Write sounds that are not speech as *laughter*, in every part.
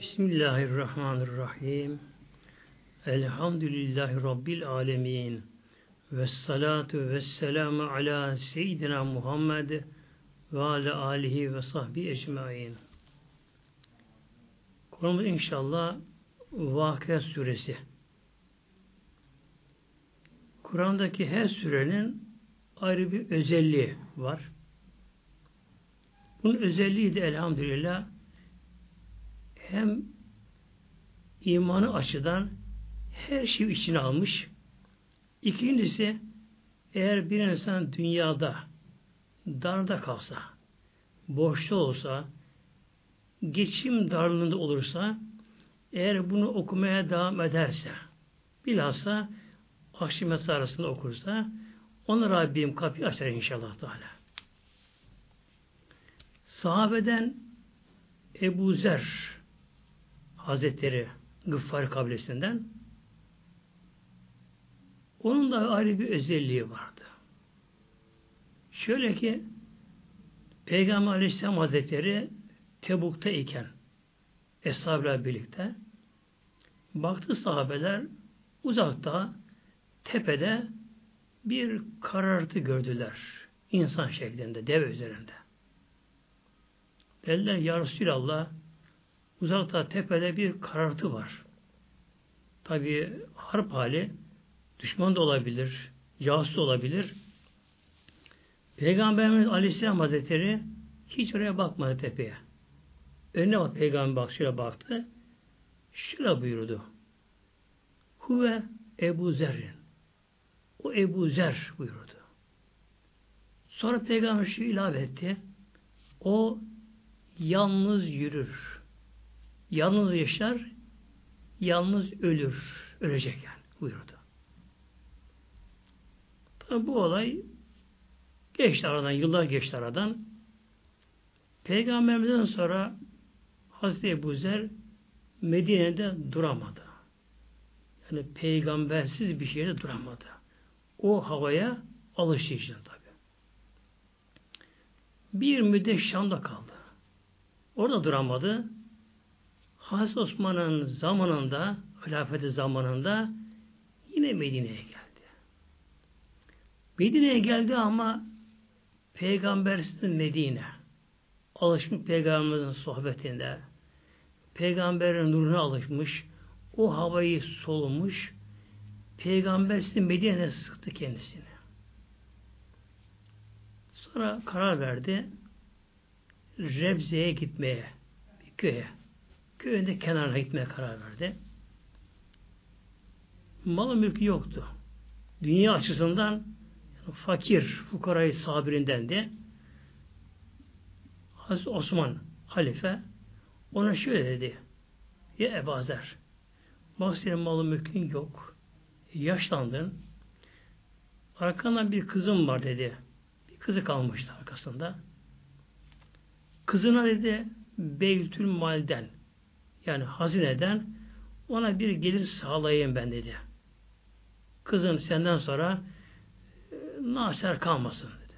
Bismillahirrahmanirrahim. Elhamdülillahi Rabbil alemin. Ve salatu ve selamu ala seyyidina Muhammed ve ala alihi ve sahbi ecmain. Konumuz inşallah Vakıa suresi. Kur'an'daki her surenin ayrı bir özelliği var. Bunun özelliği de elhamdülillah hem imanı açıdan her şeyi içine almış. İkincisi eğer bir insan dünyada darda kalsa, boşta olsa, geçim darlığında olursa, eğer bunu okumaya devam ederse, bilhassa akşam arasında okursa, ona Rabbim kapıyı açar inşallah Teala. Sahabeden Ebu Zer Hazretleri Gıffar kabilesinden onun da ayrı bir özelliği vardı. Şöyle ki Peygamber Aleyhisselam Hazretleri Tebuk'ta iken Eshabıyla birlikte baktı sahabeler uzakta tepede bir karartı gördüler. insan şeklinde, dev üzerinde. Dediler Ya Resulallah uzakta tepede bir karartı var. Tabi harp hali düşman da olabilir, casus olabilir. Peygamberimiz Aleyhisselam Hazretleri hiç oraya bakmadı tepeye. Önüne bak peygamber bak şöyle baktı. Şöyle buyurdu. Huve Ebu Zer'in. O Ebu Zer buyurdu. Sonra peygamber şu ilave etti. O yalnız yürür. Yalnız yaşar, yalnız ölür. Ölecek yani buyurdu. Tabi bu olay geçti aradan, yıllar geçti aradan. Peygamberimizden sonra Hazreti Ebu Zer Medine'de duramadı. Yani peygambersiz bir şehirde duramadı. O havaya alıştı tabi. Bir müddet Şam'da kaldı. Orada duramadı. Hazreti Osman'ın zamanında, hilafeti zamanında yine Medine'ye geldi. Medine'ye geldi ama peygambersiz Medine. Alışmış peygamberimizin sohbetinde. Peygamberin nuruna alışmış. O havayı solumuş. Peygambersiz Medine'ye sıktı kendisini. Sonra karar verdi. Rebze'ye gitmeye, bir köye. Köyünde kenarına gitmeye karar verdi. Malı mülkü yoktu. Dünya açısından fakir, fukarayı sabirindendi. Hazreti Osman halife ona şöyle dedi. Ya Ebu Zer, bak senin malı mülkün yok. Yaşlandın. Arkandan bir kızım var dedi. Bir kızı kalmıştı arkasında. Kızına dedi Beytül Mal'den yani hazineden ona bir gelir sağlayayım ben dedi. Kızım senden sonra e, naser kalmasın dedi.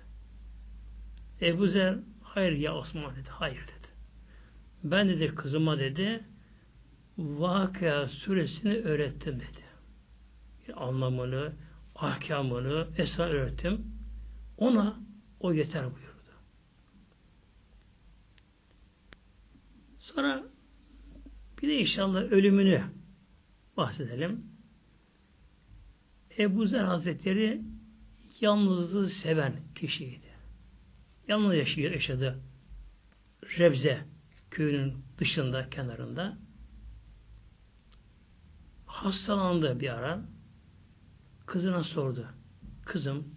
Ebu Zer hayır ya Osman dedi. Hayır dedi. Ben dedi kızıma dedi Vakıa suresini öğrettim dedi. Anlamını, ahkamını, esra öğrettim. Ona o yeter buyur. Sonra bir de inşallah ölümünü bahsedelim. Ebu Zer Hazretleri yalnızlığı seven kişiydi. Yalnız yaşıyor, yaşadı. Rebze köyünün dışında, kenarında. Hastalandı bir ara. Kızına sordu. Kızım,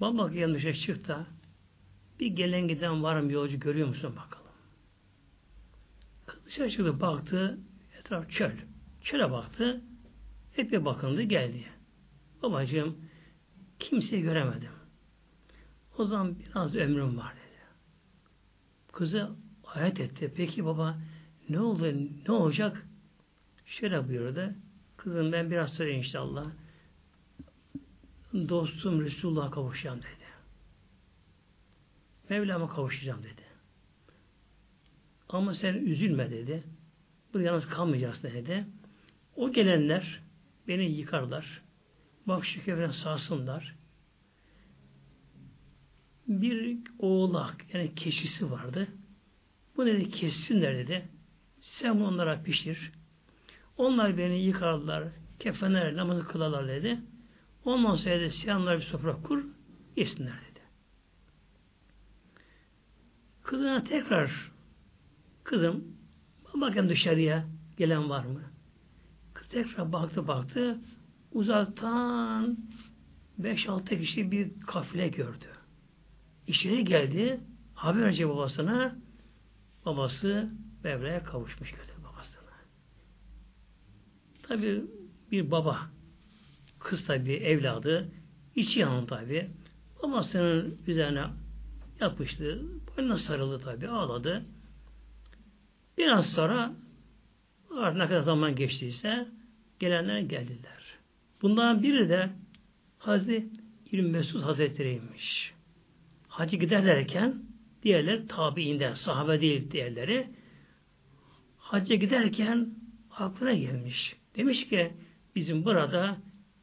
baba yanlışa çıktı. Bir gelen giden var mı yolcu görüyor musun bakalım. Dışarı çıktı baktı etraf çöl. Çöle baktı. Epey bakındı geldi. Babacığım kimseyi göremedim. O zaman biraz ömrüm var dedi. Kızı ayet etti. Peki baba ne oldu? Ne olacak? Şöyle buyurdu. Kızım ben biraz sonra inşallah dostum Resulullah'a kavuşacağım dedi. Mevlam'a kavuşacağım dedi. Ama sen üzülme dedi. Burada yalnız kalmayacağız dedi. O gelenler beni yıkarlar. Bak şu kefene sağsınlar. Bir oğlak yani keşisi vardı. Bu dedi kessinler dedi. Sen onlara pişir. Onlar beni yıkarlar, kefenler, namazı kılarlar dedi. Ondan sonra dedi, sen bir sofra kur, yesinler dedi. Kızına tekrar kızım bakın dışarıya gelen var mı? Kız tekrar baktı baktı uzaktan 5-6 kişi bir kafile gördü. İçeri geldi haber önce babasına babası Mevla'ya kavuşmuş gördü babasına. Tabi bir baba kız tabi evladı içi yanı tabi babasının üzerine yapıştı. Boynuna sarıldı tabi. Ağladı. Biraz sonra artık ne kadar zaman geçtiyse gelenler geldiler. Bundan biri de Hazreti İbn Mesud Hazretleri'ymiş. Hacı giderlerken diğerleri tabiinden, sahabe değil diğerleri. Hacca giderken aklına gelmiş. Demiş ki bizim burada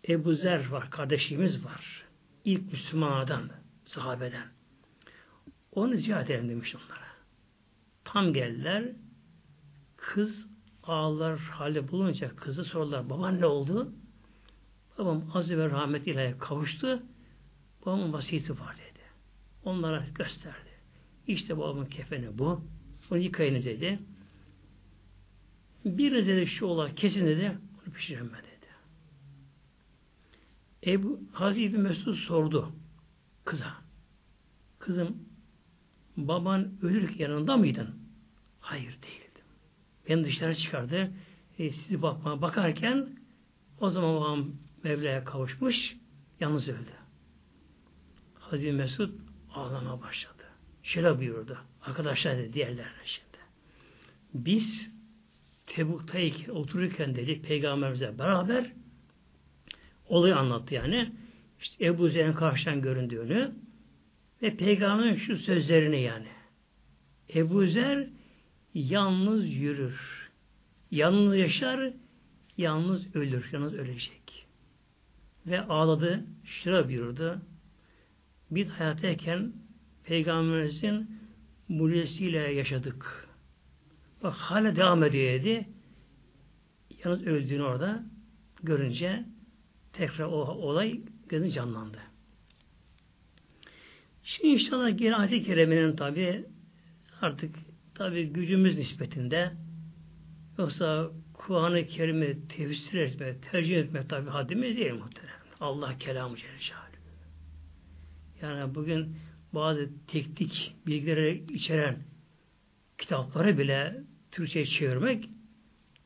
Ebu Zer var, kardeşimiz var. İlk Müslümanlardan, sahabeden. Onu ziyaret edelim demiş onlara. Tam geldiler. Kız ağlar halde bulunca kızı sordular. Baban ne oldu? Babam azı ve rahmet ilahe kavuştu. Babamın vasiyeti var dedi. Onlara gösterdi. İşte babamın kefeni bu. Onu yıkayınız dedi. Bir dedi şu ola kesin dedi. Onu pişiremem dedi. Ebu Hazreti Mesud sordu kıza. Kızım baban ölürken yanında mıydın? Hayır değildim. Beni dışarı çıkardı. E, sizi bakmaya bakarken o zaman babam Mevla'ya kavuşmuş, yalnız öldü. Hazreti Mesud ağlama başladı. Şöyle buyurdu. Arkadaşlar dedi diğerlerine şimdi. Biz Tebuk'tayken otururken dedi peygamberimize beraber olayı anlattı yani. İşte Ebu Zer'in karşıdan göründüğünü ve peygamberin şu sözlerini yani. Ebu Zer yalnız yürür. Yalnız yaşar, yalnız ölür. Yalnız ölecek. Ve ağladı, şıra buyurdu. Biz hayattayken Peygamberimizin mucizesiyle yaşadık. Bak hala devam ediyor dedi. Yalnız öldüğünü orada görünce tekrar o olay gözü canlandı. Şimdi inşallah geri ayet-i kerimenin tabi artık tabi gücümüz nispetinde yoksa Kur'an-ı Kerim'i tefsir etme, tercih etme tabi haddimiz değil muhtemelen. Allah kelamı Celle Yani bugün bazı teknik bilgileri içeren kitapları bile Türkçe'ye çevirmek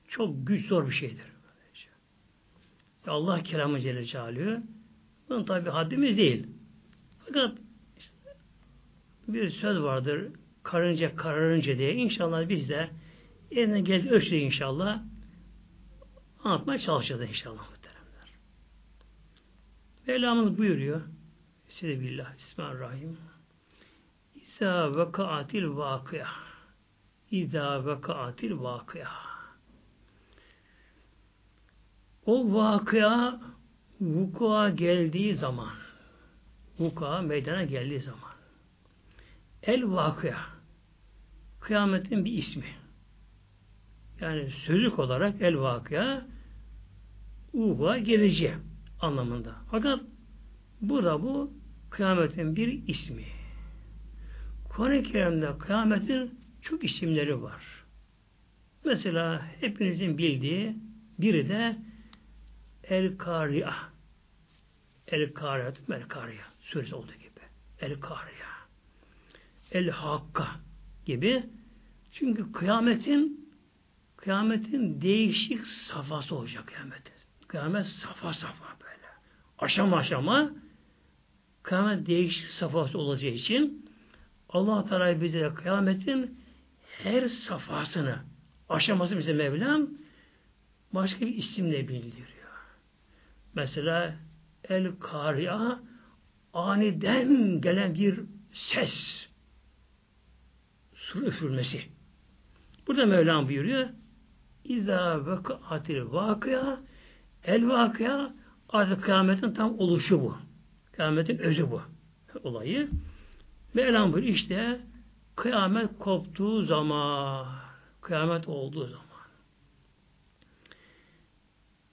çok güç zor bir şeydir. Allah kelamı Celle Celaluhu. Bunun tabi haddimiz değil. Fakat bir söz vardır. Karınca kararınca diye. İnşallah biz de eline geldi ölçüde inşallah anlatmaya çalışacağız inşallah muhteremler. Mevlamız buyuruyor. Size billah. Bismillahirrahmanirrahim. İza vakaatil vakıya. İza vakaatil vakıya. O vakıya vukua geldiği zaman vukua meydana geldiği zaman El vakıya. Kıyametin bir ismi. Yani sözlük olarak el vakıya uva geleceği anlamında. Fakat burada bu kıyametin bir ismi. Kur'an-ı Kerim'de kıyametin çok isimleri var. Mesela hepinizin bildiği biri de El Kariya. El Kariya, El Kariya suresi olduğu gibi. El Kariya el hakka gibi. Çünkü kıyametin kıyametin değişik safhası olacak kıyametin. Kıyamet safa safa böyle. Aşama aşama kıyamet değişik safhası olacağı için Allah Teala bize kıyametin her safhasını aşaması bize Mevlam başka bir isimle bildiriyor. Mesela El Kariya aniden gelen bir ses sur üfürmesi. Burada Mevlam buyuruyor İza vekaatil vakıya el vakıya artık kıyametin tam oluşu bu. Kıyametin özü bu *laughs* olayı. Mevlam buyuruyor işte kıyamet koptuğu zaman kıyamet olduğu zaman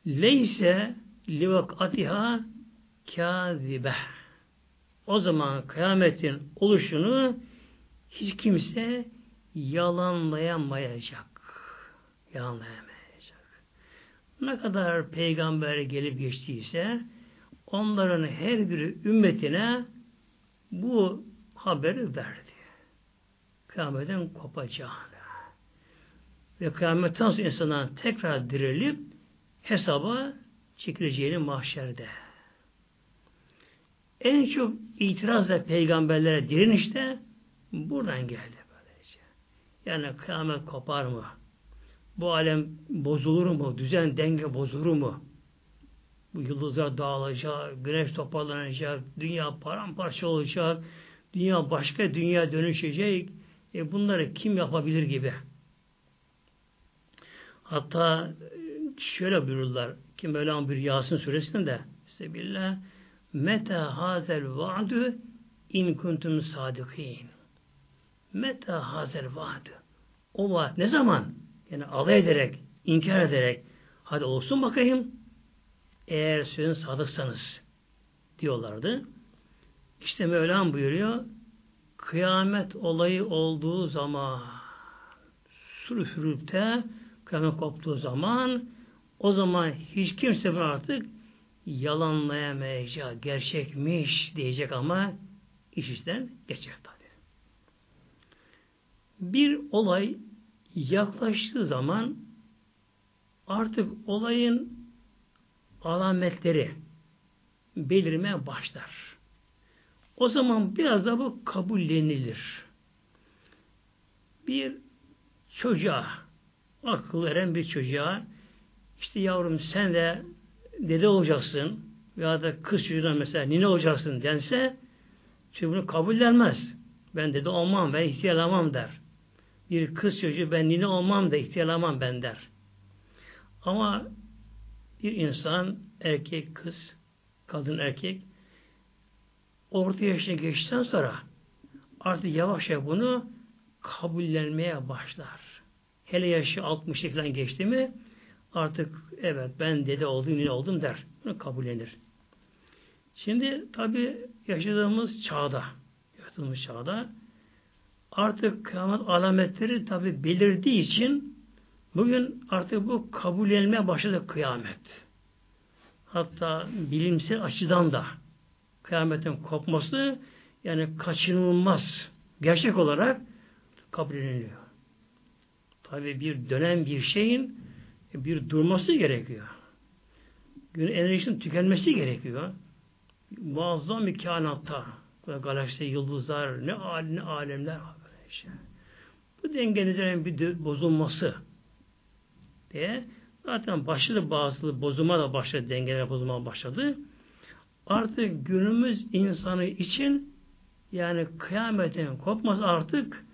leyse livakatiha kâzibe o zaman kıyametin oluşunu hiç kimse yalanlayamayacak. Yalanlayamayacak. Ne kadar peygamber gelip geçtiyse onların her biri ümmetine bu haberi verdi. Kıyametin kopacağını. Ve kıyametten sonra insanlar tekrar dirilip hesaba çekileceğini mahşerde. En çok itirazla peygamberlere direnişte buradan geldi. Böylece. Yani kıyamet kopar mı? Bu alem bozulur mu? Düzen denge bozulur mu? Bu yıldızlar dağılacak, güneş toparlanacak, dünya paramparça olacak, dünya başka dünya dönüşecek. E bunları kim yapabilir gibi. Hatta e, şöyle buyururlar ki Mevlam bir Yasin suresinde Sebillah Meta hazel vaadu in kuntum sadikin. Meta hazel vaadu. O vaat ne zaman? Yani alay ederek, inkar ederek hadi olsun bakayım eğer sözün sadıksanız diyorlardı. İşte Mevlam buyuruyor kıyamet olayı olduğu zaman sur üfürüp de kıyamet koptuğu zaman o zaman hiç kimse bunu artık yalanlayamayacak, gerçekmiş diyecek ama iş işten geçecek tabi. Bir olay yaklaştığı zaman artık olayın alametleri belirmeye başlar. O zaman biraz da bu kabullenilir. Bir çocuğa, akıl eren bir çocuğa işte yavrum sen de dede olacaksın veya da kız çocuğuna mesela nine olacaksın dense çünkü bunu kabullenmez. Ben dede olmam, ben ihtiyarlamam der. Bir kız çocuğu ben nine olmam da ihtiyarlamam ben der. Ama bir insan erkek, kız, kadın, erkek orta yaşına geçtikten sonra artık yavaş yavaş bunu kabullenmeye başlar. Hele yaşı 60 falan geçti mi artık evet ben dede oldum, ne oldum der. Bunu kabullenir. Şimdi tabi yaşadığımız çağda yaşadığımız çağda artık kıyamet alametleri tabi belirdiği için bugün artık bu kabullenmeye başladı kıyamet. Hatta bilimsel açıdan da kıyametin kopması yani kaçınılmaz gerçek olarak kabul ediliyor. Tabi bir dönem bir şeyin bir durması gerekiyor. Gün enerjisinin tükenmesi gerekiyor. Muazzam bir kainatta galaksi, yıldızlar, ne, al ne alemler işte. Bu dengenizlerin bir bozulması diye zaten başladı bazı bozulma da başladı, dengeler bozulma başladı. Artık günümüz insanı için yani kıyametin kopması artık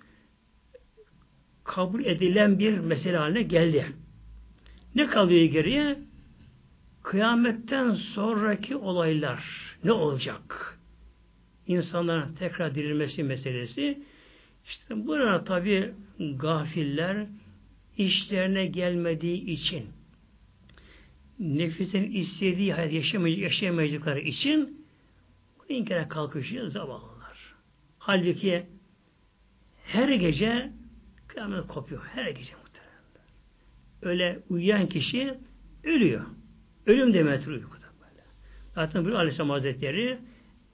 kabul edilen bir mesele haline geldi. Ne kalıyor geriye? Kıyametten sonraki olaylar ne olacak? İnsanların tekrar dirilmesi meselesi. İşte burada tabi gafiller işlerine gelmediği için nefislerin istediği hayat yaşamay yaşayamayacakları için bunu inkara kalkışıyor zavallılar. Halbuki her gece kıyamet kopuyor. Her gece öyle uyuyan kişi ölüyor. Ölüm demetri uykuda böyle. Zaten bir Aleyhisselam Hazretleri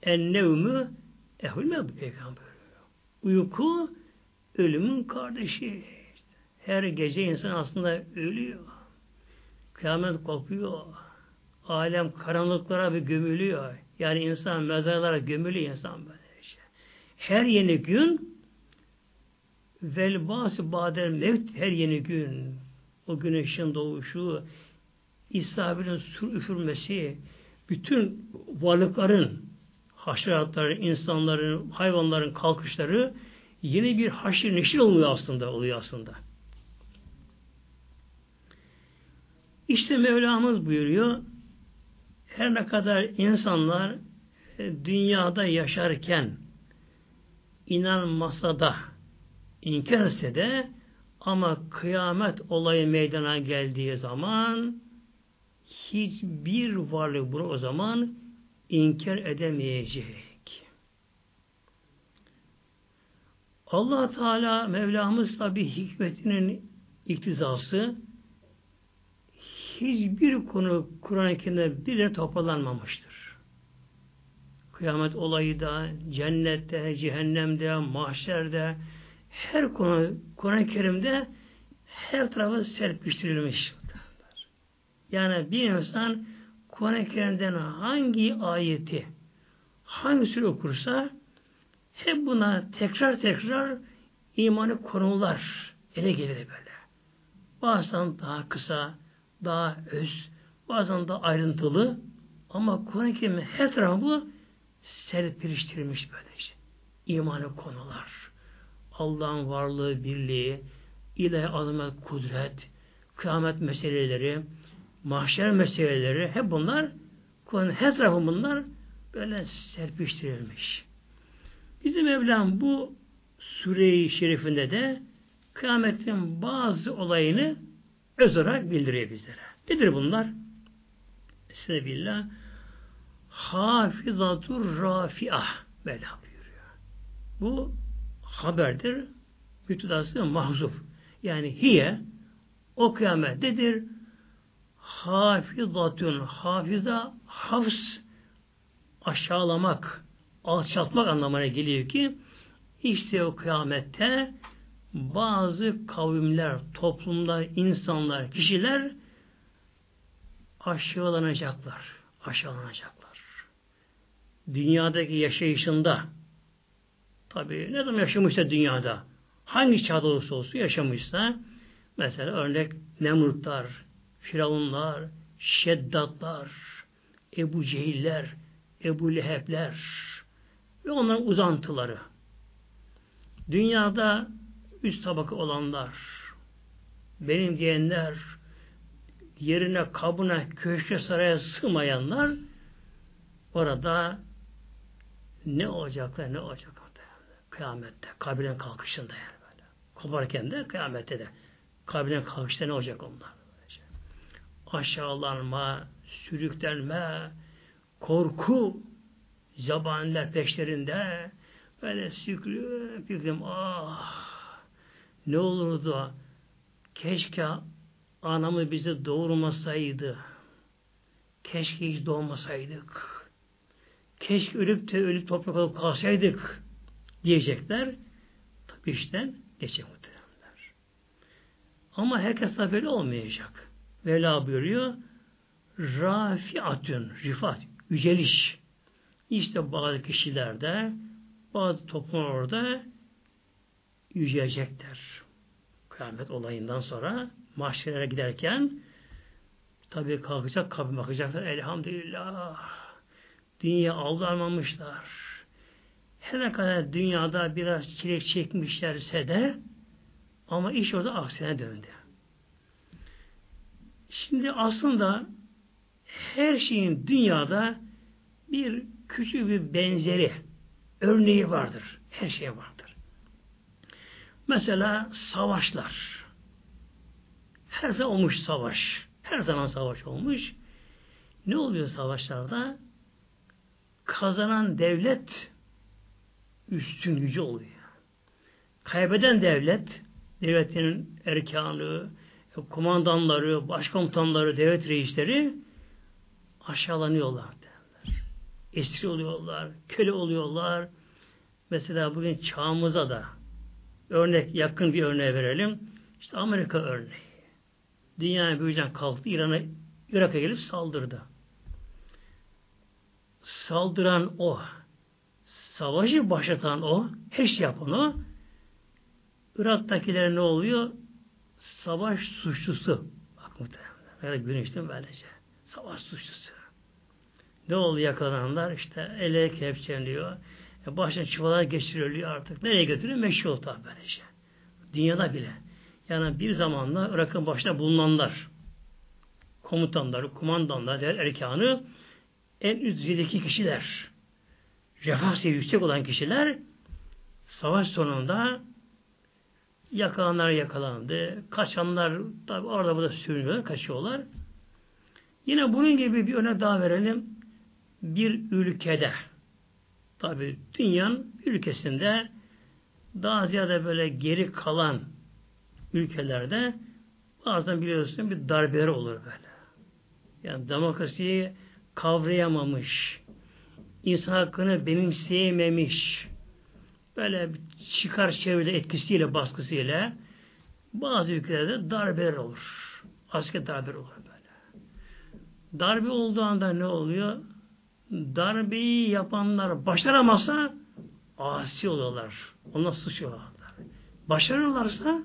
en nevmü ehulme bu peygamber. Uyku ölümün kardeşi. Her gece insan aslında ölüyor. Kıyamet kopuyor. Alem karanlıklara bir gömülüyor. Yani insan mezarlara gömülüyor insan böyle şey. Her yeni gün vel bası badel mevt her yeni gün o güneşin doğuşu, İsrafil'in sur üfürmesi, bütün varlıkların, haşeratların, insanların, hayvanların kalkışları yeni bir haşir neşir oluyor aslında, oluyor aslında. İşte Mevlamız buyuruyor her ne kadar insanlar e, dünyada yaşarken inanmasa da inkar etse de ama kıyamet olayı meydana geldiği zaman hiçbir varlık bunu o zaman inkar edemeyecek. allah Teala Mevlamız tabi hikmetinin iktizası hiçbir konu Kur'an-ı Kerim'de bile toparlanmamıştır. Kıyamet olayı da, cennette, cehennemde, mahşerde, her konu Kur'an-ı Kerim'de her tarafa serpiştirilmiş. Yani bir insan Kur'an-ı Kerim'den hangi ayeti, hangi sure okursa hep buna tekrar tekrar imanı konular ele gelir böyle. Bazen daha kısa, daha öz, bazen de ayrıntılı ama Kur'an-ı Kerim'in her tarafı serpiliştirilmiş böyle işte. İmanı konular. Allah'ın varlığı, birliği, ilahi azamet, kudret, kıyamet meseleleri, mahşer meseleleri hep bunlar Kur'an'ın her tarafı bunlar böyle serpiştirilmiş. Bizim Mevlam bu sure-i şerifinde de kıyametin bazı olayını öz olarak bildiriyor bizlere. Nedir bunlar? Sebebillah hafizatur rafiah Mevla buyuruyor. Bu haberdir. Müptedası mahzuf. Yani hiye o kıyamettedir. Hafizatun hafiza hafs aşağılamak alçaltmak anlamına geliyor ki işte o kıyamette bazı kavimler, toplumlar, insanlar, kişiler aşağılanacaklar. Aşağılanacaklar dünyadaki yaşayışında tabi ne zaman yaşamışsa dünyada hangi çağda olursa olsun yaşamışsa mesela örnek Nemrutlar, Firavunlar, Şeddatlar, Ebu Cehiller, Ebu Lehebler ve onların uzantıları. Dünyada üst tabaka olanlar, benim diyenler, yerine, kabına, köşke, saraya sığmayanlar orada ne olacaklar ne olacak kıyamette kabirden kalkışında yani böyle. Koparken de kıyamette de kabirden kalkışta ne olacak onlar? Aşağılanma, sürüklenme, korku, zabaniler peşlerinde böyle süklü büklüm ah ne olurdu keşke anamı bizi doğurmasaydı keşke hiç doğmasaydık keşke ölüp de ölüp toprak olup kalsaydık diyecekler. Tabi işten geçecek. Ama herkes böyle olmayacak. Vela buyuruyor rafiatün, rifat, yüceliş. İşte bazı kişilerde, bazı toplumlar orada yücelecekler. Kıyamet olayından sonra mahşerlere giderken tabi kalkacak, kabir bakacaklar. Elhamdülillah Dünya aldanmamışlar. Her ne kadar dünyada biraz çilek çekmişlerse de ama iş orada aksine döndü. Şimdi aslında her şeyin dünyada bir küçük bir benzeri, örneği vardır. Her şey vardır. Mesela savaşlar. Her zaman olmuş savaş. Her zaman savaş olmuş. Ne oluyor savaşlarda? kazanan devlet üstün gücü oluyor. Kaybeden devlet, devletin erkanı, kumandanları, başkomutanları, devlet reisleri aşağılanıyorlar derler. Esir oluyorlar, köle oluyorlar. Mesela bugün çağımıza da örnek, yakın bir örneğe verelim. İşte Amerika örneği. Dünyaya büyüyecek kalktı, İran'a Irak'a gelip saldırdı saldıran o, savaşı başlatan o, her şey yapan o, Irak'takiler ne oluyor? Savaş suçlusu. Bak muhtemelen. Böyle güneşten böylece. Savaş suçlusu. Ne oldu yakalananlar? İşte ele kepçeliyor. E başına çuvala geçiriliyor artık. Nereye götürüyor? Meşhur oldu böylece. Dünyada bile. Yani bir zamanla Irak'ın başında bulunanlar komutanları, kumandanlar, der erkanı en üst düzeydeki kişiler, refah yüksek olan kişiler savaş sonunda yakalanlar yakalandı. Kaçanlar tabi orada burada sürünüyorlar, kaçıyorlar. Yine bunun gibi bir örnek daha verelim. Bir ülkede tabi dünyanın ülkesinde daha ziyade böyle geri kalan ülkelerde bazen biliyorsun bir darbeler olur böyle. Yani demokrasiyi kavrayamamış, insan hakkını benimseyememiş, böyle çıkar çevrede etkisiyle, baskısıyla bazı ülkelerde darbeler olur. Asker darbe olur böyle. Darbe olduğu anda ne oluyor? Darbeyi yapanlar başaramazsa asi oluyorlar. Ona suçuyorlar. Başarırlarsa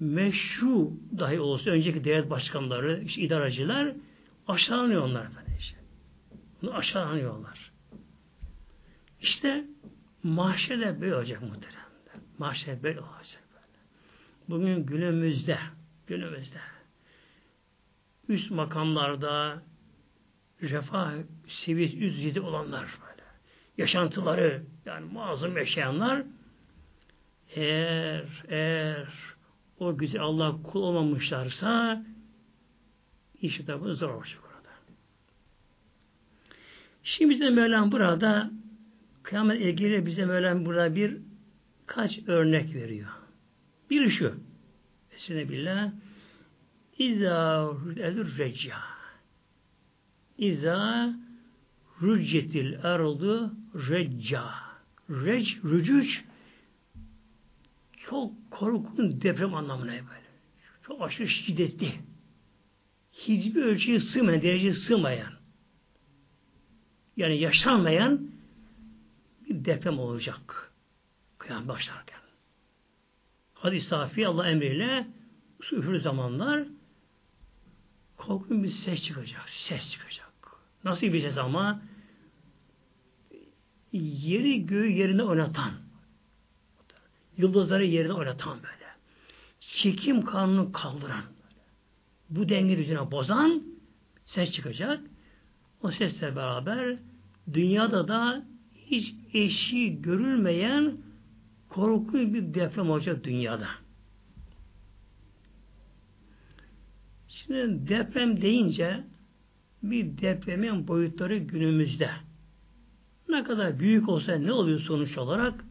meşru dahi olsa önceki devlet başkanları, işte idareciler aşağılanıyor onlar işte. Bunu aşağılanıyorlar. İşte mahşerde böyle olacak muhteremler. Mahşerde böyle olacak böyle. Bugün günümüzde günümüzde üst makamlarda refah seviyesi üst düzeyde olanlar böyle. Yaşantıları yani muazzam yaşayanlar eğer eğer o güzel Allah kul olmamışlarsa işi tabi zor olacak orada. Şimdi bize Mevlam burada kıyamet ilgili bize Mevlam burada bir kaç örnek veriyor. Bir şu. Esine billah İza rü'edur recca İza rüccetil erdu recca Rec, rücüc çok korkunç deprem anlamına böyle. Çok aşırı şiddetli. Hiçbir ölçüye sığmayan, dereceye sığmayan yani yaşanmayan bir deprem olacak. Kıyam başlarken. Hadis safi Allah emriyle üfür zamanlar korkunç bir ses çıkacak. Ses çıkacak. Nasıl bir ses ama yeri göğü yerine oynatan yıldızları yerine oynatan böyle. Çekim kanunu kaldıran. Bu denge düzene bozan ses çıkacak. O sesle beraber dünyada da hiç eşi görülmeyen korkunç bir deprem olacak dünyada. Şimdi deprem deyince bir depremin boyutları günümüzde ne kadar büyük olsa ne oluyor sonuç olarak?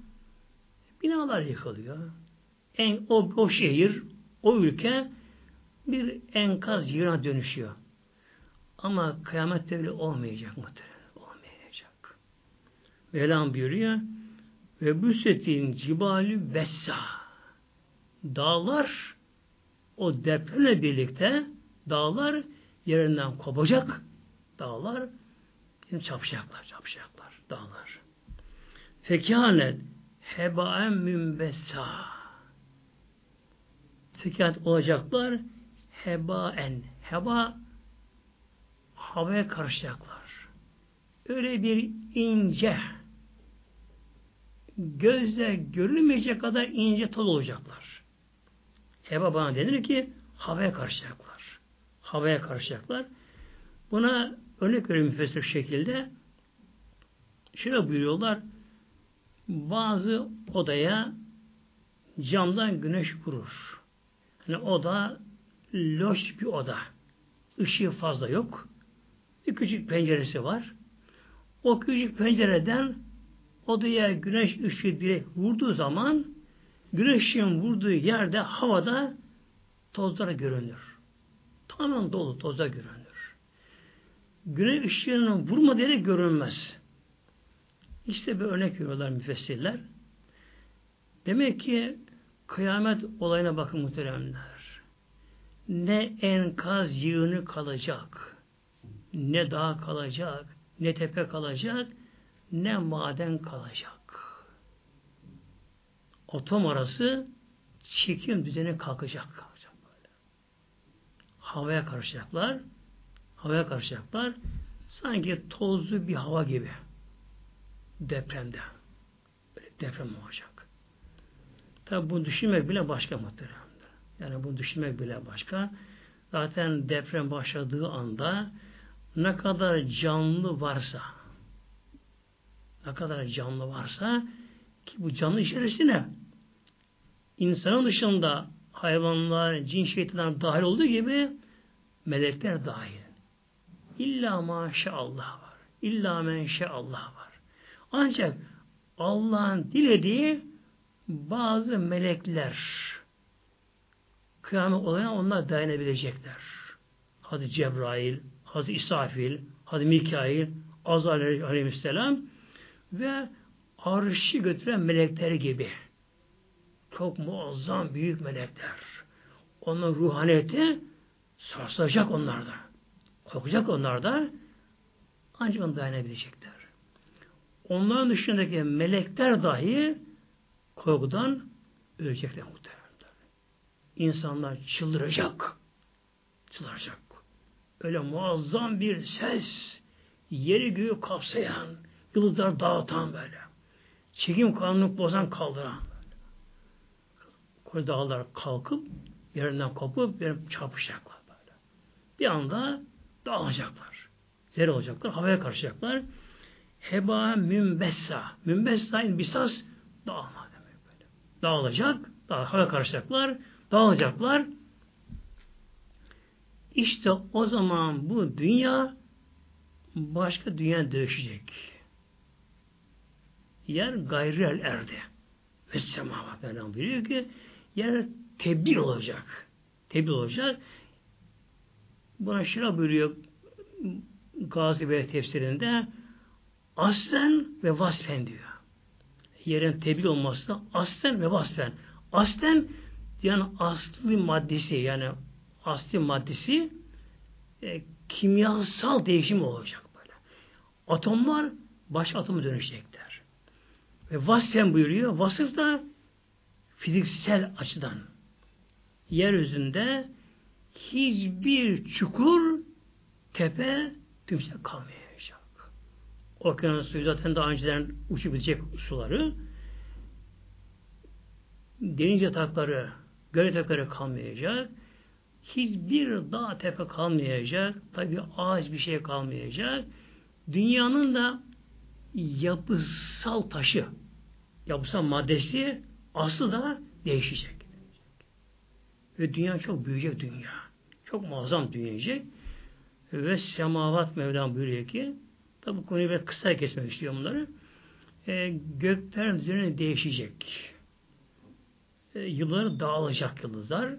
Binalar yıkılıyor. En, o, o şehir, o ülke bir enkaz yığına dönüşüyor. Ama kıyamet öyle olmayacak muhtemelen. Mevlam buyuruyor ve büsetin cibali vessa dağlar o depremle birlikte dağlar yerinden kopacak dağlar şimdi çapışacaklar çapışacaklar dağlar. Fekânet hebaen mümbessa Fekânet olacaklar hebaen heba havaya karışacaklar. Öyle bir ince gözle görülmeyecek kadar ince toz olacaklar. Heba bana denir ki havaya karışacaklar. Havaya karışacaklar. Buna örnek veriyorum müfessir şekilde. Şöyle buyuruyorlar. Bazı odaya camdan güneş vurur. Yani oda loş bir oda. Işığı fazla yok. Bir küçük penceresi var. O küçük pencereden odaya güneş ışığı direkt vurduğu zaman güneşin vurduğu yerde havada tozlar görünür. Tamamen dolu tozlar görünür. Güneş ışığının vurmadığı yere görünmez. İşte bir örnek veriyorlar müfessirler. Demek ki kıyamet olayına bakın muhteremler. Ne enkaz yığını kalacak, ne dağ kalacak, ne tepe kalacak, ne maden kalacak. Atom arası çekim düzeni kalkacak. kalacak böyle. Havaya karışacaklar. Havaya karışacaklar. Sanki tozlu bir hava gibi. Depremde. Böyle deprem olacak. Tabi bunu düşünmek bile başka muhteremdir. Yani bunu düşünmek bile başka. zaten deprem başladığı anda ne kadar canlı varsa ne kadar canlı varsa ki bu canlı içerisine insanın dışında hayvanlar, cin şeytanlar dahil olduğu gibi melekler dahil. İlla maşallah var. İlla menşallah var. Ancak Allah'ın dilediği bazı melekler kıyamet olayına onlar dayanabilecekler. Hadi Cebrail, Hadi İsrafil, Hadi Mikail, Azrail aleyhisselam ve arşı götüren melekler gibi. Çok muazzam büyük melekler. Onun ruhaniyeti sarsılacak onlarda. Korkacak onlarda. Ancak onu dayanabilecekler. Onların dışındaki melekler dahi korkudan ölecekler muhtemelen. İnsanlar çıldıracak. Çıldıracak. Öyle muazzam bir ses, yeri göğü kapsayan, yıldızlar dağıtan böyle. Çekim kanunu bozan kaldıran böyle. Koca dağlar kalkıp yerinden kopup bir çarpışacaklar böyle. Bir anda dağılacaklar. Zerre olacaklar, havaya karışacaklar. Heba mümbessa. Mümbessa bisas dağılma demek böyle. Dağılacak, dağ, havaya karışacaklar, dağılacaklar. İşte o zaman bu dünya başka dünya dönüşecek. Yer gayrel erdi. Ve semava Mevlam buyuruyor ki yer tebdil olacak. Tebdil olacak. Buna şira buyuruyor Gazi Bey tefsirinde aslen ve vasfen diyor. Yerin tebdil olması da aslen ve vasfen. Aslen yani asli maddesi yani asli maddesi e, kimyasal değişim olacak böyle. Atomlar baş atomu dönüşecekler. Ve vasfen buyuruyor. Vasıf da fiziksel açıdan yeryüzünde hiçbir çukur, tepe, tümsek kalmayacak. Okyanus suyu zaten daha önceden uçabilecek suları deniz yatakları, göl yatakları kalmayacak. Hiçbir dağ tepe kalmayacak. Tabi ağaç bir şey kalmayacak. Dünyanın da yapısal taşı, yapısal maddesi aslı da değişecek. Ve dünya çok büyüyecek dünya. Çok muazzam büyüyecek. Ve semavat Mevlam buyuruyor ki tabi konuyu ben kısa kesmek istiyorum bunları. E, göklerin üzerine değişecek. E, yılları dağılacak yıldızlar.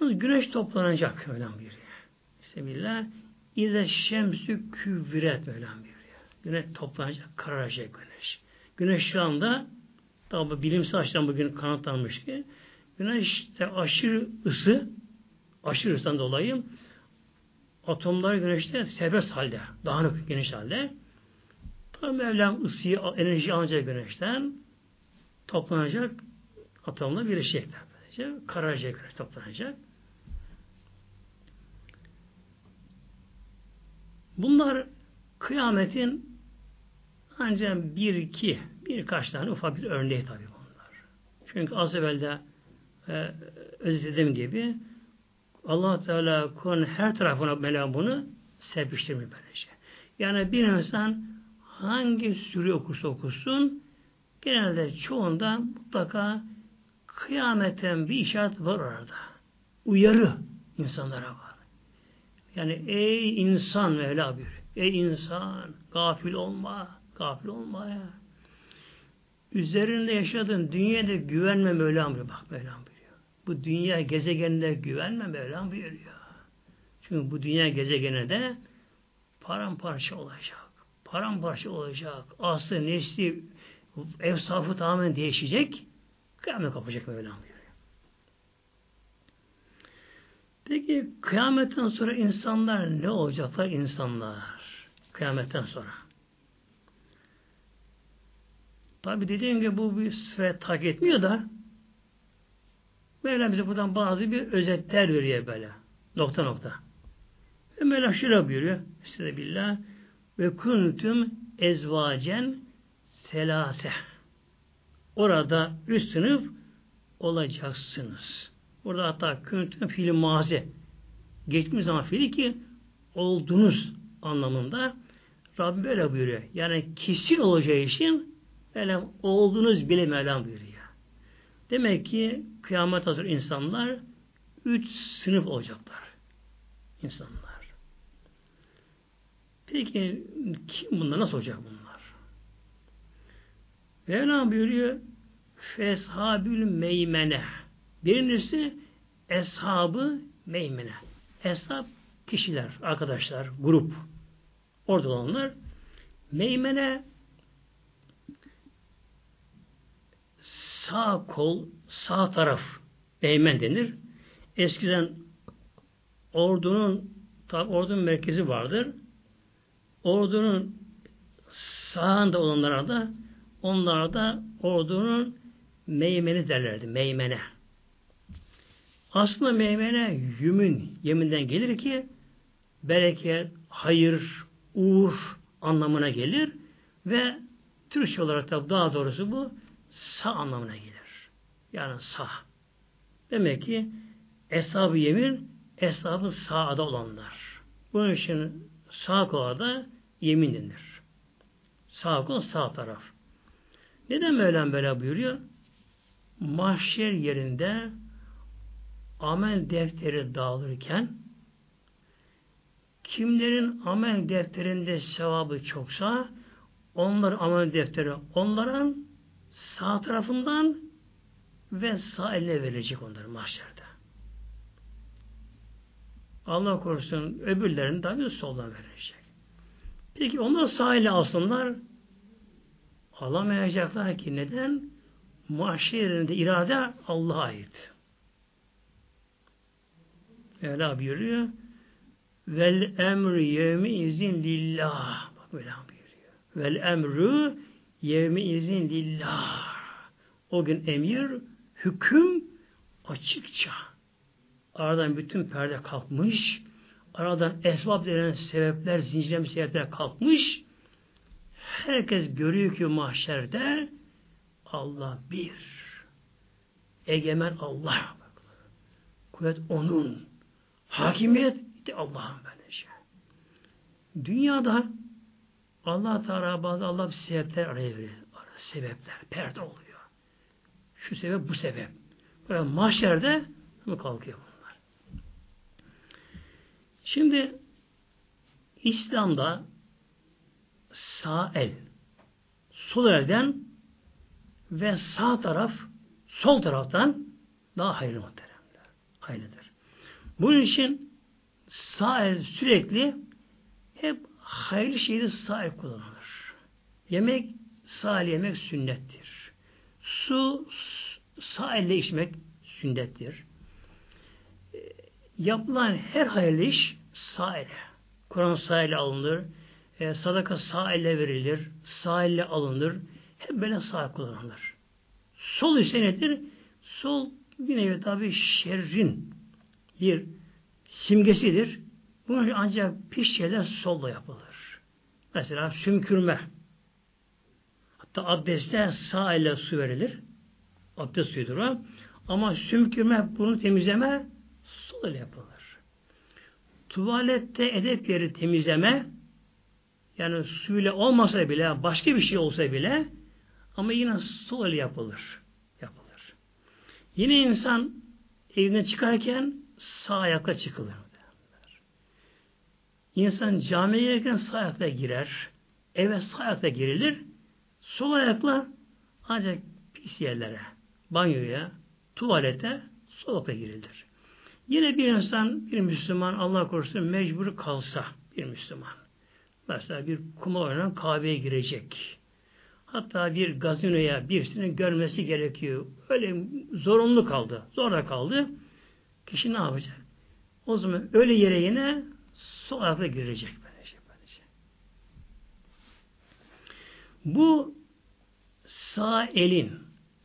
Yalnız güneş toplanacak Mevlam buyuruyor. Bismillah. İze şemsü küvret Mevlam buyuruyor. Güneş toplanacak, kararacak güneş. Güneş şu anda tabi bilimsel açıdan bugün kanıtlanmış ki güneşte aşırı ısı aşırı ısıdan dolayı atomlar güneşte serbest halde, dağınık geniş halde. Tabi Mevlam ısıyı, enerji alacak güneşten toplanacak atomla birleşecekler. Böylece kararacak güneş toplanacak. Bunlar kıyametin ancak bir iki birkaç tane ufak bir örneği tabi bunlar. Çünkü az evvel de e, özetledim gibi allah Teala Kur'an her tarafına Mevlam bunu serpiştirmiyor böylece. Yani bir insan hangi sürü okursa okusun genelde çoğunda mutlaka kıyametten bir işaret var orada. Uyarı insanlara var. Yani ey insan Mevla bir. Ey insan gafil olma. Gafil olma ya. Üzerinde yaşadığın dünyada güvenme Mevlam buyuruyor. Bak Mevlam buyuruyor. Bu dünya gezegeninde güvenme Mevlam buyuruyor. Çünkü bu dünya gezegeninde paramparça olacak. Paramparça olacak. Aslı, nesli, evsafı tamamen değişecek. Kıyamet kapacak Mevlam buyuruyor. Peki kıyametten sonra insanlar ne olacaklar insanlar? Kıyametten sonra. Tabi dediğim gibi bu bir süre tak etmiyor da Mevlam bize buradan bazı bir özetler veriyor böyle. Nokta nokta. Ve Mevlam şöyle buyuruyor. Size ve kuntum ezvacen selase. Orada üst sınıf olacaksınız. Burada hatta küntüm fiili mazi. Geçmiş zaman fiili ki oldunuz anlamında Rabbim böyle buyuruyor. Yani kesin olacağı için böyle oldunuz bile Mevlam buyuruyor. Demek ki kıyamet hazır insanlar üç sınıf olacaklar. İnsanlar. Peki kim bunlar? Nasıl olacak bunlar? Mevlam buyuruyor Feshabül meymene. Birincisi eshabı meymene. Eshab kişiler, arkadaşlar, grup. Orada olanlar. Meymene sağ kol, sağ taraf meymen denir. Eskiden ordunun ordunun merkezi vardır. Ordunun sağında olanlara da onlara da ordunun meymeni derlerdi. Meymene. Aslında meymene yümün yeminden gelir ki bereket, hayır, uğur anlamına gelir ve Türkçe olarak da daha doğrusu bu sağ anlamına gelir. Yani sağ. Demek ki eshab-ı yemin eshab-ı sağda olanlar. Bunun için sağ kola da yemin denir. Sağ kol sağ taraf. Neden Mevlam böyle buyuruyor? Mahşer yerinde amel defteri dağılırken kimlerin amel defterinde sevabı çoksa onlar amel defteri onların sağ tarafından ve sağ eline verecek onları mahşerde. Allah korusun öbürlerini tabi soldan verecek. Peki onlar sağ ile alsınlar alamayacaklar ki neden? Mahşerinde irade Allah'a ait. Mevla buyuruyor vel emru yevmi izin lillah. Bak Mevla buyuruyor. Vel emru yevmi izin lillah. O gün emir hüküm açıkça. Aradan bütün perde kalkmış. Aradan esbab denen sebepler zincirleme sebepler kalkmış. Herkes görüyor ki mahşerde Allah bir. Egemen Allah. Kuvvet onun Hakimiyet Allah'ın böylece. Dünyada Allah Teala bazı Allah sebepler araya verir. Sebepler, perde oluyor. Şu sebep, bu sebep. Böyle mahşerde mı kalkıyor bunlar? Şimdi İslam'da sağ el, sol elden ve sağ taraf sol taraftan daha hayırlı muhteremler. Hayırlıdır. Bunun için sağ sürekli hep hayırlı şeyleri sağ kullanılır. Yemek sağ yemek sünnettir. Su sağ içmek sünnettir. E, yapılan her hayırlı iş sağ. Kur'an sağ elle alınır. E, sadaka sağ verilir. Sağ elle alınır. Hep böyle sağ kullanılır. Sol ise nedir? Sol bir nevi tabi şerrin bir simgesidir. Bunun ancak pis şeyler yapılır. Mesela sümkürme. Hatta abdestte sağ ile su verilir. Abdest suyudur o. Ama sümkürme, bunu temizleme sol ile yapılır. Tuvalette edep yeri temizleme yani suyla olmasa bile, başka bir şey olsa bile ama yine sol ile yapılır. Yapılır. Yine insan evinden çıkarken sağ ayakla çıkılır. İnsan camiye girerken sağ ayakla girer. Eve sağ ayakla girilir. Sol ayakla ancak pis yerlere, banyoya, tuvalete sol ayakla girilir. Yine bir insan, bir Müslüman Allah korusun mecbur kalsa bir Müslüman. Mesela bir kumar oynanan kahveye girecek. Hatta bir gazinoya birisinin görmesi gerekiyor. Öyle zorunlu kaldı. Zorla kaldı. Kişi ne yapacak? O zaman öyle yere yine sol ayakla girecek. Böylece, böylece. Bu sağ elin,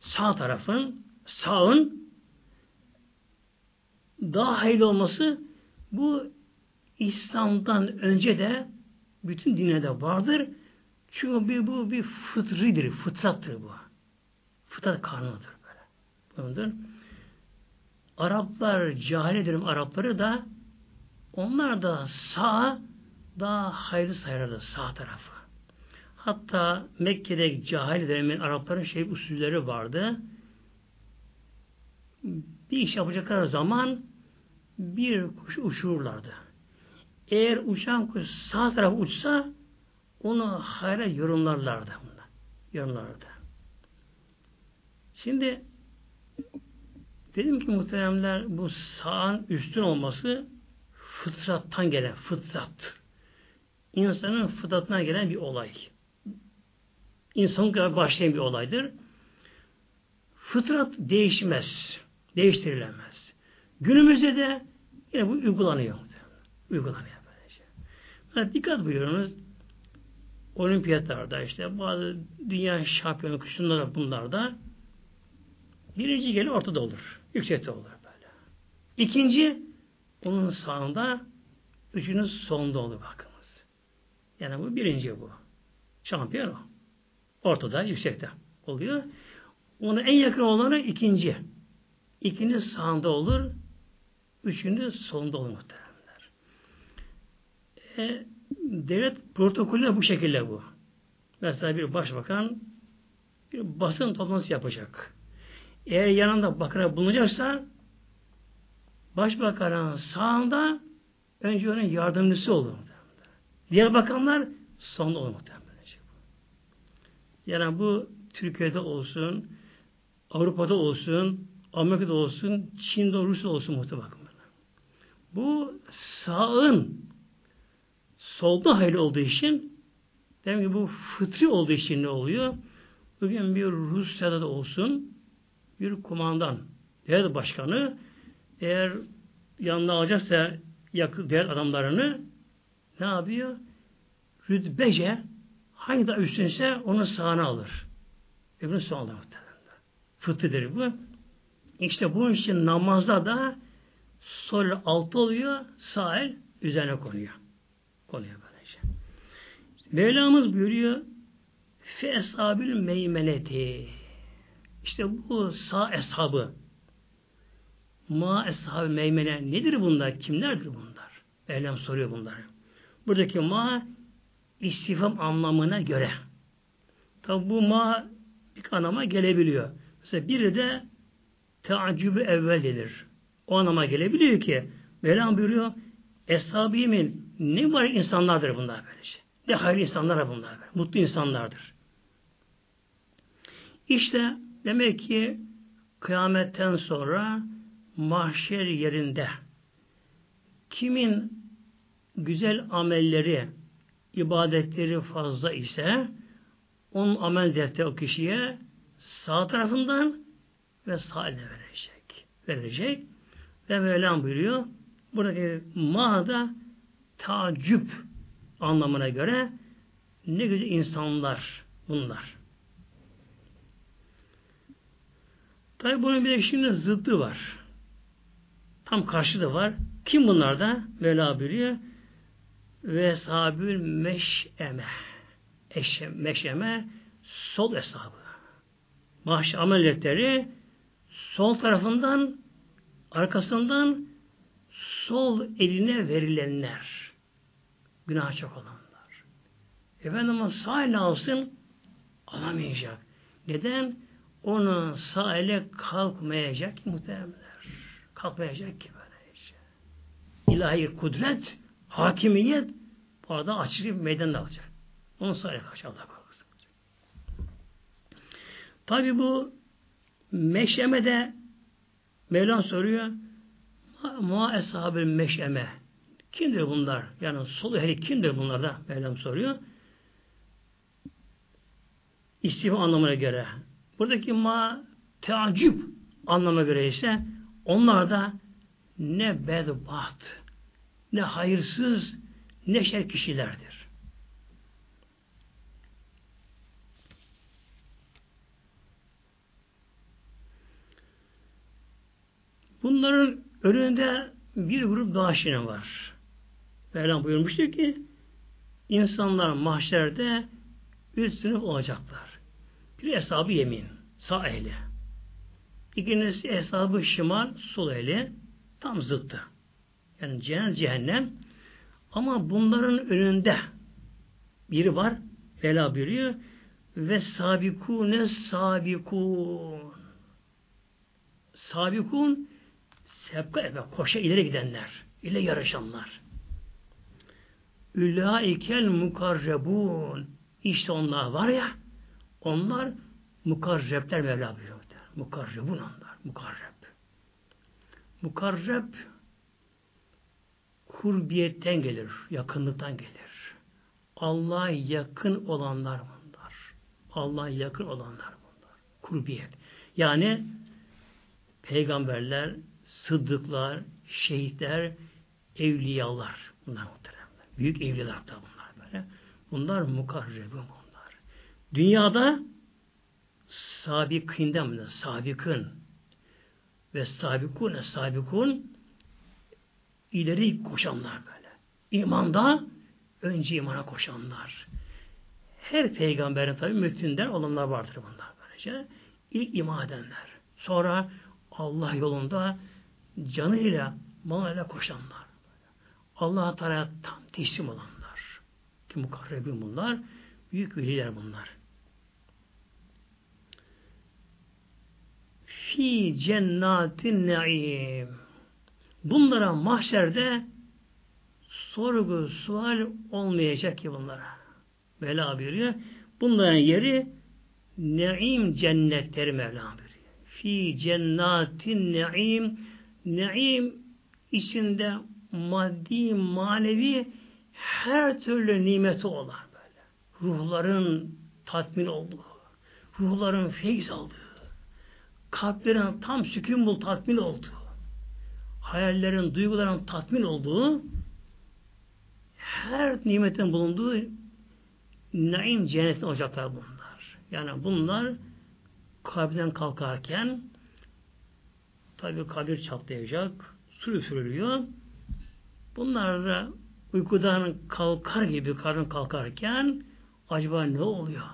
sağ tarafın, sağın daha hayırlı olması bu İslam'dan önce de bütün dinlerde vardır. Çünkü bir, bu bir fıtridir, fıtrattır bu. Fıtrat kanundur böyle. Bundur. Araplar, cahil ederim Arapları da onlar da sağ daha hayırlı sayardı sağ tarafı. Hatta Mekke'de cahil dönemin Arapların şey usulleri vardı. Bir iş yapacakları zaman bir kuş uçururlardı. Eğer uçan kuş sağ tarafa uçsa onu hayra yorumlarlardı. Yorumlarlardı. Şimdi dedim ki muhteremler bu sağın üstün olması fıtrattan gelen fıtrat. İnsanın fıtratına gelen bir olay. İnsanın kadar başlayan bir olaydır. Fıtrat değişmez. Değiştirilemez. Günümüzde de yine bu uygulanıyor. Uygulanıyor böylece. Yani dikkat buyurunuz. Olimpiyatlarda işte bazı dünya şampiyonu kuşunda bunlarda birinci gelir ortada olur. Yüksekte olur böyle. İkinci onun sağında üçünün sonunda olur bakınız. Yani bu birinci bu. Şampiyon o. Ortada, yüksekte oluyor. Ona en yakın olanı ikinci. İkinci sağında olur. Üçüncü sonunda olur muhteremler. E, devlet protokolü bu şekilde bu. Mesela bir başbakan bir basın toplantısı yapacak. Eğer yanında bakana bulunacaksa başbakanın sağında önce onun yardımcısı olur. Diğer bakanlar sonunda olur. Yani bu Türkiye'de olsun, Avrupa'da olsun, Amerika'da olsun, Çin'de, Rusya olsun muhtemelen. Bu sağın solda hayli olduğu için demek ki bu fıtri olduğu için ne oluyor? Bugün bir Rusya'da da olsun bir kumandan, devlet başkanı eğer yanına alacaksa yakın diğer adamlarını ne yapıyor? Rütbece hangi da üstünse onun sağına alır. Öbürünü sağına alır. Fıtıdır bu. İşte bunun için namazda da sol altı oluyor, sağ el üzerine konuyor. Konuyor böylece. Mevlamız buyuruyor fe eshabil meymeneti işte bu sağ eshabı ma eshabı meymene nedir bunlar? Kimlerdir bunlar? Mevlam soruyor bunları. Buradaki ma istifam anlamına göre. Tabi bu ma bir anlama gelebiliyor. Mesela biri de teaccübü evvel denir. O anlama gelebiliyor ki Mevlam buyuruyor Eshabimin ne var insanlardır bunlar böylece. Ne hayırlı insanlar bunlar. Böyle. Mutlu insanlardır. İşte demek ki kıyametten sonra mahşer yerinde kimin güzel amelleri, ibadetleri fazla ise onun amel defteri o kişiye sağ tarafından ve sağ eline verecek. Verecek. Ve Mevlam buyuruyor buradaki ma'da tacip anlamına göre ne güzel insanlar bunlar. Tabi bunun bir de şimdi zıddı var. Tam karşı da var. Kim bunlar da? Mevla buyuruyor. Ve sahabül meşeme. Eşem, meşeme sol hesabı. Mahşer ameliyetleri sol tarafından arkasından sol eline verilenler. Günah çok olanlar. Efendim sağ eline alsın alamayacak. Neden? Onun sağ ele kalkmayacak muhtemelenler. Kalkmayacak ki böylece. İlahi kudret, hakimiyet bu arada açık bir meydanda alacak. Onun sağ ele karşı Allah korkusu. Tabi bu meşemede Mevlam soruyor ma eshabül meşeme kimdir bunlar? Yani sol ehli kimdir bunlar da Mevlam soruyor. İstif anlamına göre. Buradaki ma teacüp anlamına göre ise onlar da ne bedbaht, ne hayırsız, ne şer kişilerdir. Bunların önünde bir grup daşine var. Mevlam buyurmuştur ki insanlar mahşerde üst sınıf olacaklar. Bir hesabı yemin. Sağ ehli. İkincisi hesabı şimal, sol eli tam zıttı. Yani cennet cehennem. Ama bunların önünde biri var. Vela buyuruyor. Ve sabikune sabikun. Sabikun sebka ebe, koşa ileri gidenler. ile yarışanlar. Ülaikel mukarrebun. İşte onlar var ya, onlar mukarrebler Mevla buyuruyor. Mukarrebun onlar. Mukarreb. Mukarreb kurbiyetten gelir. Yakınlıktan gelir. Allah'a yakın olanlar bunlar. Allah'a yakın olanlar bunlar. Kurbiyet. Yani peygamberler, sıddıklar, şehitler, evliyalar. Bunlar muhteremler. Büyük evliyalar da bunlar böyle. Bunlar mukarrebun. Dünyada sabikinden? Sabikın. Ve sabikun, sabikun ileri koşanlar böyle. İmanda önce imana koşanlar. Her peygamberin tabi mütinden olanlar vardır bunlar böylece. İlk iman edenler. Sonra Allah yolunda canıyla, malıyla koşanlar. Allah'a Teala tam teslim olanlar. Ki mukarrebin bunlar. Büyük veliler bunlar. Fi cennatin naim. Bunlara mahşerde sorgu, sual olmayacak ki bunlara. Mevla buyuruyor. Bunların yeri naim cennetleri Mevla buyuruyor. Fi cennatin naim naim içinde maddi, manevi her türlü nimeti olan böyle. Ruhların tatmin olduğu, ruhların feyz aldığı, kalplerin tam sükun bul tatmin olduğu, hayallerin, duyguların tatmin olduğu, her nimetin bulunduğu naim cennetin ocaklar bunlar. Yani bunlar kalpten kalkarken tabi kabir çatlayacak, su üfürülüyor. Bunlar da uykudan kalkar gibi karın kalkarken acaba ne oluyor?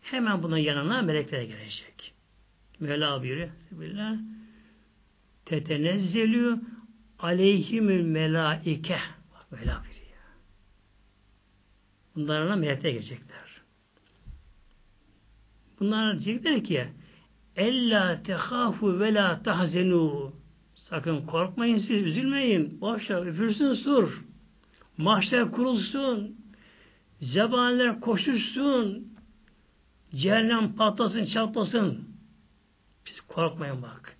Hemen buna yanına melekler gelecek. Mevla buyuruyor. Bismillah. Tetenezzelü aleyhimül melaike. Bak Mevla buyuruyor. Bunlarla melekler gelecekler. Bunlar diyecekler ki Ella tehafu ve la tahzenu Sakın korkmayın siz, üzülmeyin. Boşa üfürsün sur. Mahşer kurulsun. Zebaniler koşuşsun. Cehennem patlasın, çatlasın. Siz korkmayın bak.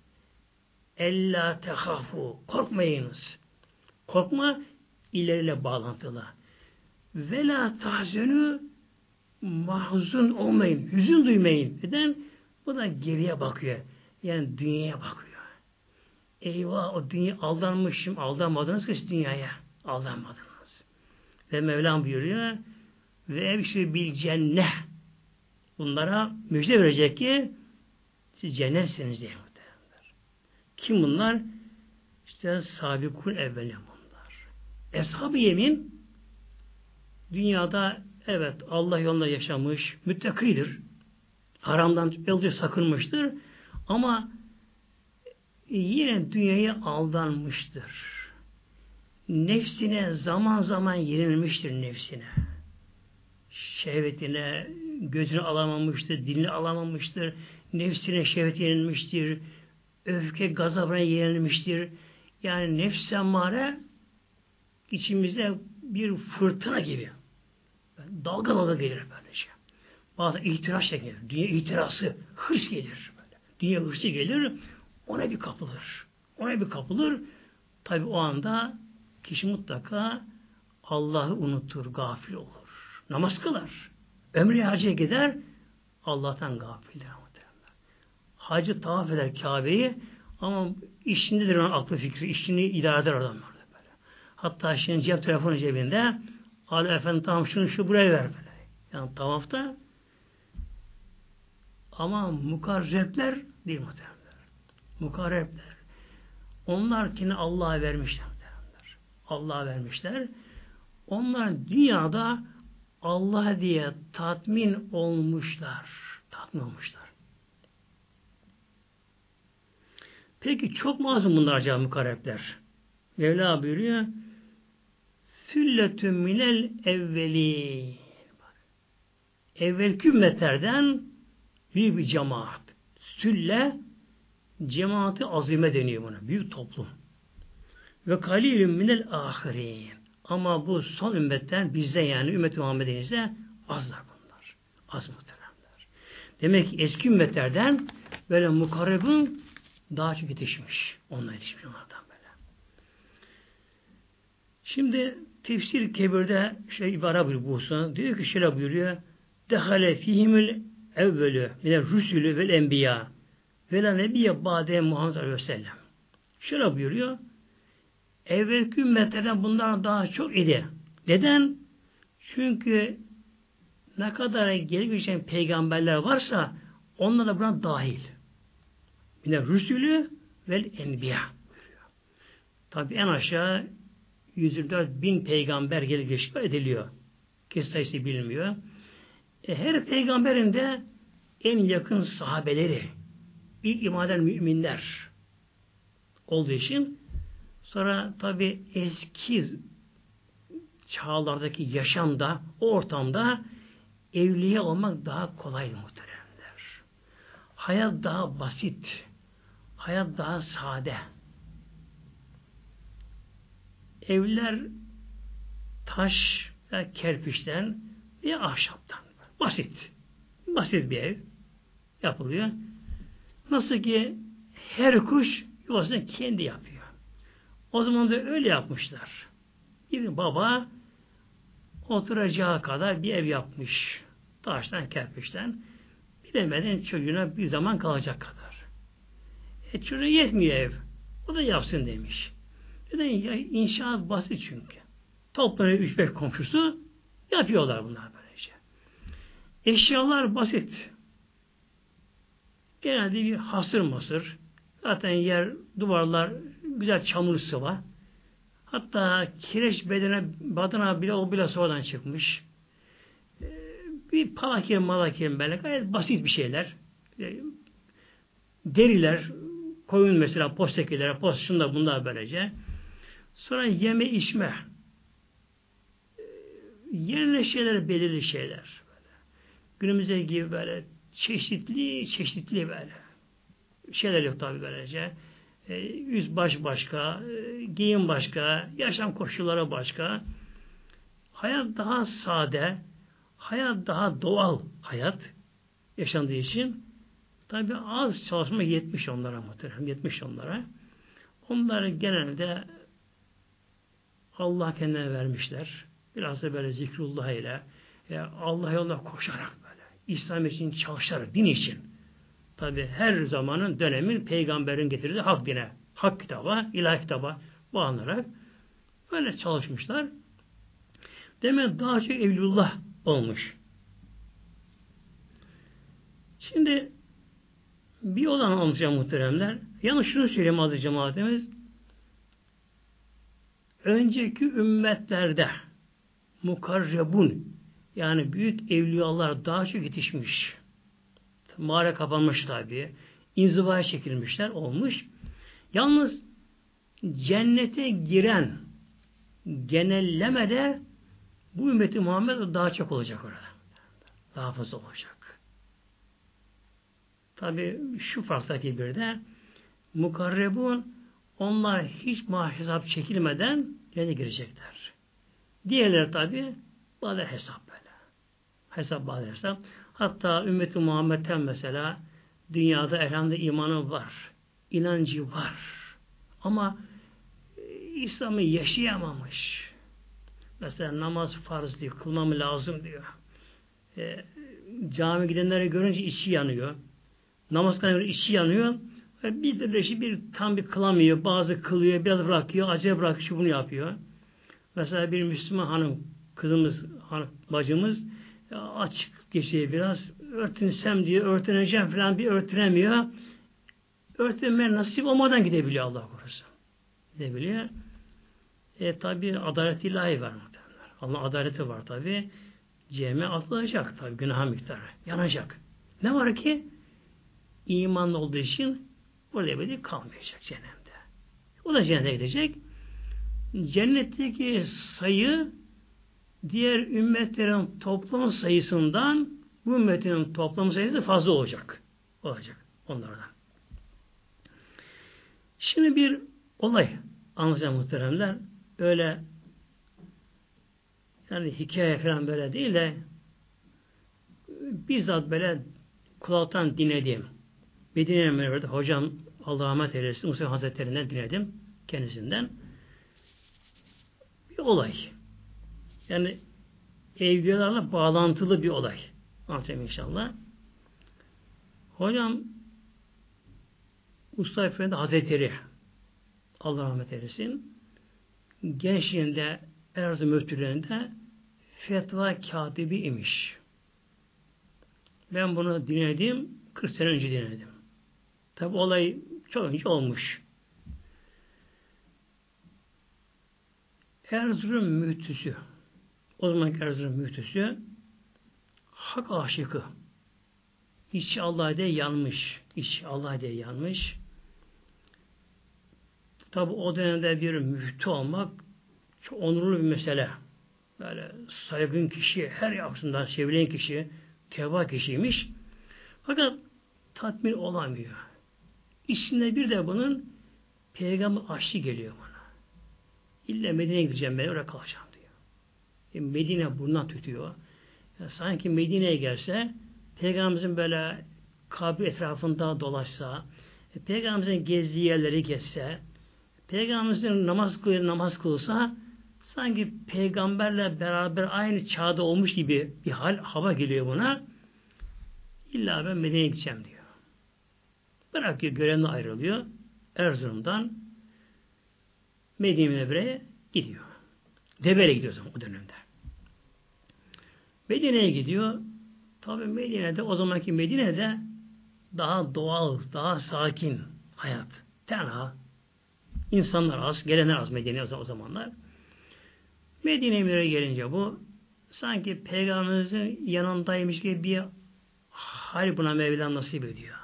Ella tehafu. Korkmayınız. Korkma ileriyle bağlantılı. Ve la tahzenü mahzun olmayın. Hüzün duymayın. Neden? Bu da geriye bakıyor. Yani dünyaya bakıyor. Eyvah o dünya aldanmışım. Aldanmadınız ki dünyaya. Aldanmadınız. Ve Mevlam buyuruyor ve evşi bil cennet. Bunlara müjde verecek ki siz cennetsiniz diye muhtemelenler. Kim bunlar? İşte sabikun evveli bunlar. Eshab-ı yemin dünyada evet Allah yolunda yaşamış, müttakidir. Haramdan yılca sakınmıştır. Ama yine dünyayı aldanmıştır. Nefsine zaman zaman yenilmiştir nefsine. Şehvetine, gözünü alamamıştır, dilini alamamıştır, nefsine şehvet yenilmiştir, öfke, gazabına yenilmiştir. Yani nefs emmare içimizde bir fırtına gibi. Dalga dalga gelir böylece. Bazı itiraz şekli, dünya itirazı, hırs gelir. Böyle. Dünya hırsı gelir, ona bir kapılır. Ona bir kapılır. Tabi o anda kişi mutlaka Allah'ı unutur, gafil olur. Namaz kılar. Ömrü hacıya gider, Allah'tan gafildir. Hacı tavaf eder Kabe'yi ama işindedir onun aklı fikri, işini idare eder adam böyle. Hatta şimdi cep telefonu cebinde Ali Efendi tamam şunu şu buraya ver böyle. Yani tavafta ama mukarrepler değil muhtemelen. Mukarrepler. Onlar kini Allah'a vermişler. Allah'a vermişler. Onlar dünyada Allah diye tatmin olmuşlar. Tatmin olmuşlar. Peki çok mu azım bunlar acaba mukarrepler? Mevla buyuruyor Sülletün minel evveli evvelki ümmetlerden büyük bir cemaat. Sülle cemaati azime deniyor buna. Büyük toplum. Ve kalilün minel ahirin. Ama bu son ümmetten bizde yani ümmet-i Muhammed'in ise azlar bunlar. Az muhteremler. Demek ki eski ümmetlerden böyle mukarrebin daha çok yetişmiş. Onlar yetişmiş onlardan böyle. Şimdi tefsir kebirde şey ibara bir bulsa diyor ki şöyle buyuruyor dehale fihimül evvelü mine rusulü vel enbiya ve la nebiye bade Muhammed Aleyhisselam. Şöyle buyuruyor. Evvelki ümmetlerden bunlar daha çok idi. Neden? Çünkü ne kadar geçen peygamberler varsa onlar da buna dahil. Yine Rüsülü vel Enbiya. Tabi en aşağı 104 bin peygamber gelip ediliyor. Kes sayısı bilmiyor. E, her peygamberin de en yakın sahabeleri, ilk iman müminler olduğu için sonra tabi eski çağlardaki yaşamda, o ortamda evliye olmak daha kolay muhteremler. Hayat daha basit, hayat daha sade. Evler taş ve kerpiçten ve ahşaptan. Basit. Basit bir ev yapılıyor. Nasıl ki her kuş yuvasını kendi yapıyor. O zaman da öyle yapmışlar. Bir baba oturacağı kadar bir ev yapmış. Taştan, kerpiçten. Bilemeden çocuğuna bir zaman kalacak kadar. E çocuğa yetmiyor ev. O da yapsın demiş. Neden? Ya, inşaat basit çünkü. Üç beş komşusu yapıyorlar bunlar böylece. Eşyalar basit. Genelde bir hasır masır. Zaten yer, duvarlar güzel çamur sıva. Hatta kireç bedene, badana bile o bile sonradan çıkmış. Ee, bir palakir malakir böyle gayet basit bir şeyler. Ee, deriler, koyun mesela postekiler, post şunda bunlar böylece. Sonra yeme içme. Ee, yerine şeyler, belirli şeyler. Böyle. Günümüzde gibi böyle çeşitli, çeşitli böyle. Şeyler yok tabi böylece. E, yüz baş başka, e, giyim başka, yaşam koşulları başka. Hayat daha sade, hayat daha doğal hayat yaşandığı için tabi az çalışma yetmiş onlara muhtemelen, yetmiş onlara. Onları genelde Allah kendine vermişler. Biraz da böyle zikrullah ile e, Allah yolunda koşarak böyle İslam için çalışarak, din için Tabi her zamanın dönemin peygamberin getirdiği hak dine, hak kitaba, ilahi kitaba bağlanarak böyle çalışmışlar. Demek daha çok evlullah olmuş. Şimdi bir olan anlatacağım muhteremler. Yalnız şunu söyleyeyim adı cemaatimiz. Önceki ümmetlerde mukarrebun yani büyük evliyalar daha çok yetişmiş mağara kapanmış tabi. İnzivaya çekilmişler olmuş. Yalnız cennete giren genellemede bu ümmeti Muhammed daha çok olacak orada. Daha fazla olacak. Tabi şu farktaki bir de mukarrebun onlar hiç hesap çekilmeden cennete girecekler. Diğerleri tabi bazı hesap böyle. Hesap bazı hesap. Hatta ümmeti Muhammed'ten mesela dünyada elhamdülillah imanı var. inancı var. Ama e, İslam'ı yaşayamamış. Mesela namaz farz diyor, kılmam lazım diyor. E, cami gidenleri görünce içi yanıyor. Namaz kılanları içi yanıyor. Bir de işi bir tam bir kılamıyor. Bazı kılıyor, biraz bırakıyor, acele bırakıyor, bunu yapıyor. Mesela bir Müslüman hanım, kızımız, hanım, bacımız açık geçiyor biraz. Örtünsem diye örtüneceğim falan bir örtünemiyor. Örtünme nasip olmadan gidebiliyor Allah korusun. Gidebiliyor. E tabi adalet ilahi var muhtemelen. Allah adaleti var tabi. Cehenneme atılacak tabi günah miktarı. Yanacak. Ne var ki? İmanlı olduğu için Burada ebedi kalmayacak cehennemde. O da cennete gidecek. Cennetteki sayı diğer ümmetlerin toplam sayısından bu ümmetin toplam sayısı fazla olacak. Olacak onlardan. Şimdi bir olay anlatacağım muhteremler. Öyle yani hikaye falan böyle değil de bizzat böyle kulaktan dinlediğim Medine Münevver'de hocam Allah'a rahmet eylesin Musa Hazretlerinden dinledim kendisinden bir olay. Yani evliyalarla bağlantılı bir olay. Anlatayım inşallah. Hocam Mustafa Efendi Hazretleri Allah rahmet eylesin gençliğinde Erzurum müftülerinde fetva katibi imiş. Ben bunu dinledim 40 sene önce dinledim. Tabi olay çok önce olmuş. Erzurum müftüsü o zaman Erzurum müftüsü hak aşıkı içi Allah diye yanmış. İçi Allah diye yanmış. Tabi o dönemde bir müftü olmak çok onurlu bir mesele. Böyle saygın kişi, her yapısından sevilen kişi, teva kişiymiş. Fakat tatmin olamıyor. İçinde bir de bunun peygamber aşkı geliyor bana. İlla Medine'ye gideceğim ben oraya kalacağım diyor. E Medine bundan tutuyor. Yani sanki Medine'ye gelse Peygamberimizin böyle kabri etrafında dolaşsa, e, Peygamberimizin gezdiği yerleri gezse, Peygamberimizin namaz kılıyor, namaz kılsa sanki peygamberle beraber aynı çağda olmuş gibi bir hal, hava geliyor buna. İlla ben Medine'ye gideceğim diyor. Bırakıyor, görevine ayrılıyor. Erzurum'dan Medine'ye gidiyor. Devele gidiyor o dönemde. Medine'ye gidiyor. Tabi Medine'de o zamanki Medine'de daha doğal, daha sakin hayat. Tenha. İnsanlar az, gelenler az Medine'ye o zamanlar. Medine'ye gelince bu sanki Peygamberimizin yanındaymış gibi bir hal buna Mevla nasip ediyor.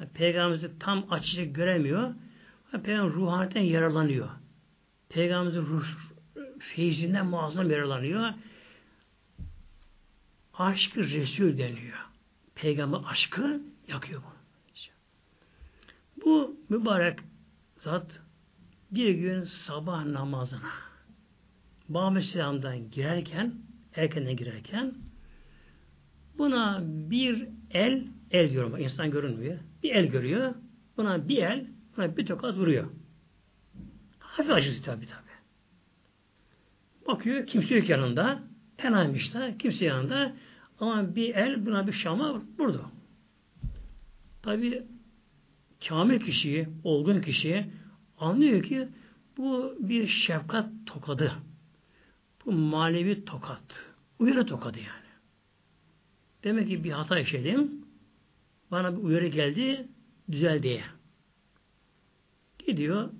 Yani Peygamberimizi tam açıcı göremiyor. Peygamber ruhaniyeten yararlanıyor. Peygamberimizin ruh feyzinden muazzam yararlanıyor. Aşkı Resul deniyor. Peygamber aşkı yakıyor bunu. Bu mübarek zat bir gün sabah namazına Bağım Selam'dan girerken erkenden girerken buna bir el el görüyor. İnsan görünmüyor. Bir el görüyor. Buna bir el buna bir tokat vuruyor. Hafif acısı tabi tabi. Bakıyor kimse yok yanında. Tenaymış da kimse yanında. Ama bir el buna bir şama vurdu. Tabi kamil kişi, olgun kişi anlıyor ki bu bir şefkat tokadı. Bu manevi tokat. Uyarı tokadı yani. Demek ki bir hata işledim. Bana bir uyarı geldi. Düzel diye. Gidiyor.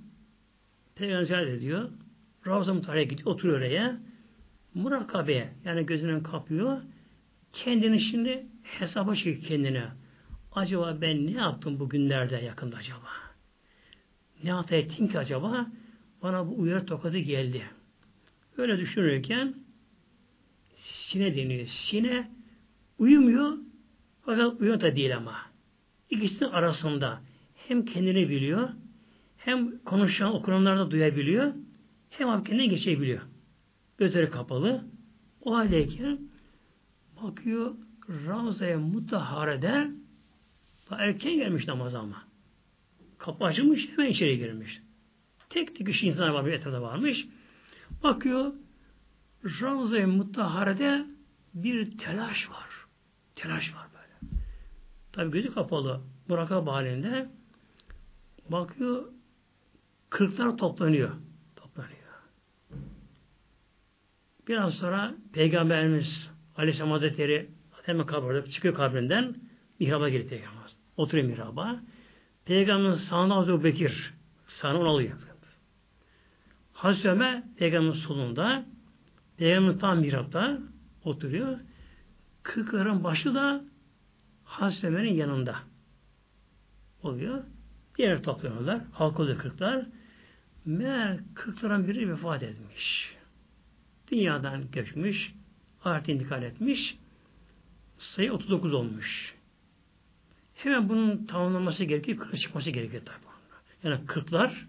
Peygamber ediyor. Ravza Mutahhar'a gidiyor. Oturuyor oraya. Murakabeye yani gözünden kapıyor. Kendini şimdi hesaba çekiyor kendine. Acaba ben ne yaptım bugünlerde yakında acaba? Ne hata ettim ki acaba? Bana bu uyarı tokadı geldi. Öyle düşünürken sine deniyor. Sine uyumuyor fakat uyanık da değil ama. İkisinin arasında hem kendini biliyor hem konuşan okunanları da duyabiliyor hem kendine geçebiliyor. Gözleri kapalı. O haldeyken bakıyor Ravza'ya mutaharede daha erken gelmiş namaz ama. Kapı açılmış hemen içeri girmiş. Tek tek kişi insanlar var etrafta varmış. Bakıyor Ravza-i Mutahare'de bir telaş var. Telaş var. Tabi gözü kapalı. Murakab halinde bakıyor kırklar toplanıyor. Toplanıyor. Biraz sonra Peygamberimiz Aleyhisselam Hazretleri hemen kabirde çıkıyor kabrinden mihraba gelip Peygamber. Oturuyor mihraba. Peygamberin sağında Hazreti Bekir. Sağına onu alıyor. Hazreti Ömer Peygamberin solunda Peygamber tam mihrapta oturuyor. Kırkların başı da Hazreti yanında oluyor. Diğer toplanıyorlar. Halk oluyor kırklar. Meğer kırkların biri vefat etmiş. Dünyadan göçmüş. Ahirete intikal etmiş. Sayı 39 olmuş. Hemen bunun tamamlanması gerekiyor. Kırk çıkması gerekiyor tabi. Yani kırklar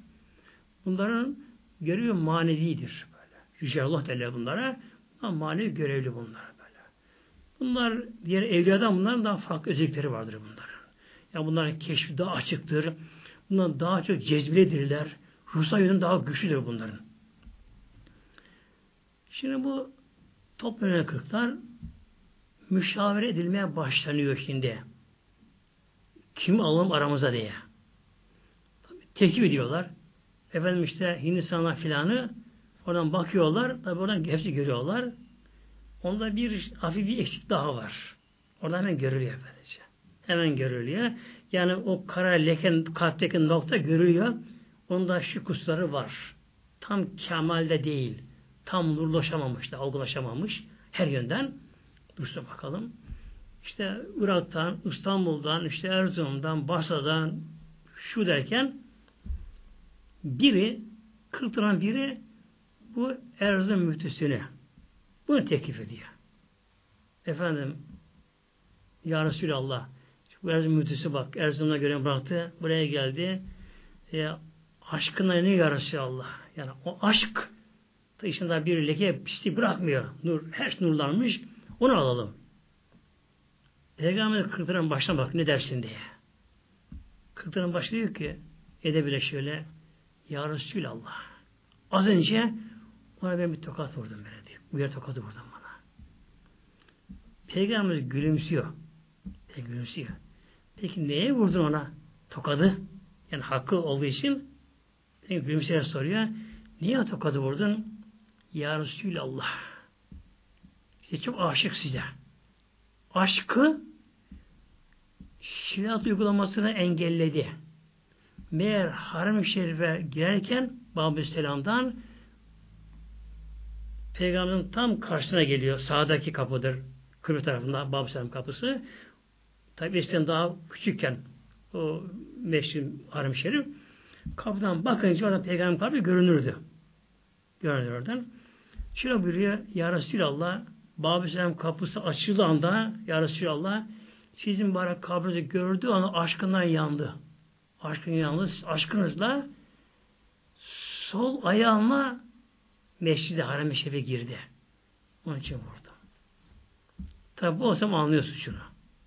bunların görevi manevidir. Böyle. Yüce Allah derler bunlara. Ama manevi görevli bunlar böyle. Bunlar diğer evliyadan bunların daha farklı özellikleri vardır bunların. Yani bunların keşfi daha açıktır. Bunlar daha çok cezbedirler. Ruhsal yönü daha güçlüdür bunların. Şimdi bu toplanan kırklar müşavere edilmeye başlanıyor şimdi. Kim alalım aramıza diye. Tekip ediyorlar. Efendim işte Hindistanlar filanı oradan bakıyorlar. Tabi oradan hepsi görüyorlar. Onda bir hafif bir eksik daha var. Oradan hemen görülüyor böylece. Hemen görülüyor. Yani o kara leken kalpteki nokta görülüyor. Onda şu kusları var. Tam kemalde değil. Tam nurlaşamamış da, algılaşamamış. Her yönden. Dursun bakalım. İşte Irak'tan, İstanbul'dan, işte Erzurum'dan, Basra'dan şu derken biri, kırtıran biri bu Erzurum müftüsünü bunu teklif ediyor. Efendim Ya Resulallah bu Erzurum müftüsü bak Erzurum'da görev bıraktı. Buraya geldi. E, aşkına ne Ya Resulallah? Yani o aşk içinde bir leke pisliği bırakmıyor. Nur, her şey nurlanmış. Onu alalım. Peygamber kırkların başına bak ne dersin diye. Kırkların başı diyor ki edebilir şöyle Ya Resulallah. Az önce ona ben bir tokat vurdum böyle diyor. Bu yer tokatı vurdum bana. Peygamber gülümsüyor. Peygamber gülümsüyor. Peki neye vurdun ona tokadı? Yani hakkı olduğu için gülümseyerek soruyor. Niye tokadı vurdun? Ya Resulallah. İşte çok aşık size. Aşkı şeriat uygulamasını engelledi. Meğer harem-i şerife girerken Babü Selam'dan Peygamberin tam karşısına geliyor. Sağdaki kapıdır. Kıbrıs tarafında Babü Selam kapısı. Tabi eskiden daha küçükken o meşhur harem şerif kapıdan bakınca orada peygamber kapı görünürdü. Görünür oradan. Şöyle buyuruyor Ya Resulallah Babü Selam kapısı açıldığı anda Ya Resulallah sizin bari kabrinizi gördüğü anda aşkından yandı. Aşkın yalnız aşkınızla sol ayağıma Mescid-i Haram-ı Şerif'e girdi. Onun için vurdu. Tabi o zaman anlıyorsun şunu.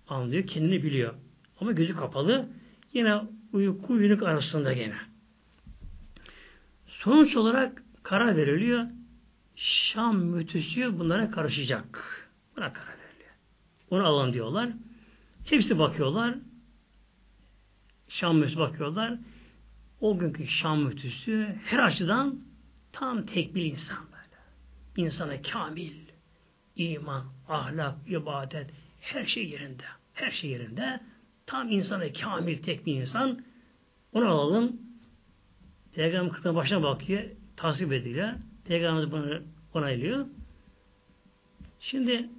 Anlıyor, kendini biliyor. Ama gözü kapalı. Yine uyku uyunuk arasında gene. Sonuç olarak karar veriliyor. Şam mütüsü bunlara karışacak. Buna karar veriliyor. Onu alın diyorlar. Hepsi bakıyorlar. Şam müftüsü bakıyorlar. O günkü Şam müftüsü her açıdan tam tek bir insan böyle. İnsana kamil, iman, ahlak, ibadet, her şey yerinde. Her şey yerinde. Tam insana kamil tek bir insan. Onu alalım. Peygamber kırktan başına bakıyor. Tasvip ediyor. Peygamberimiz bunu onaylıyor. Şimdi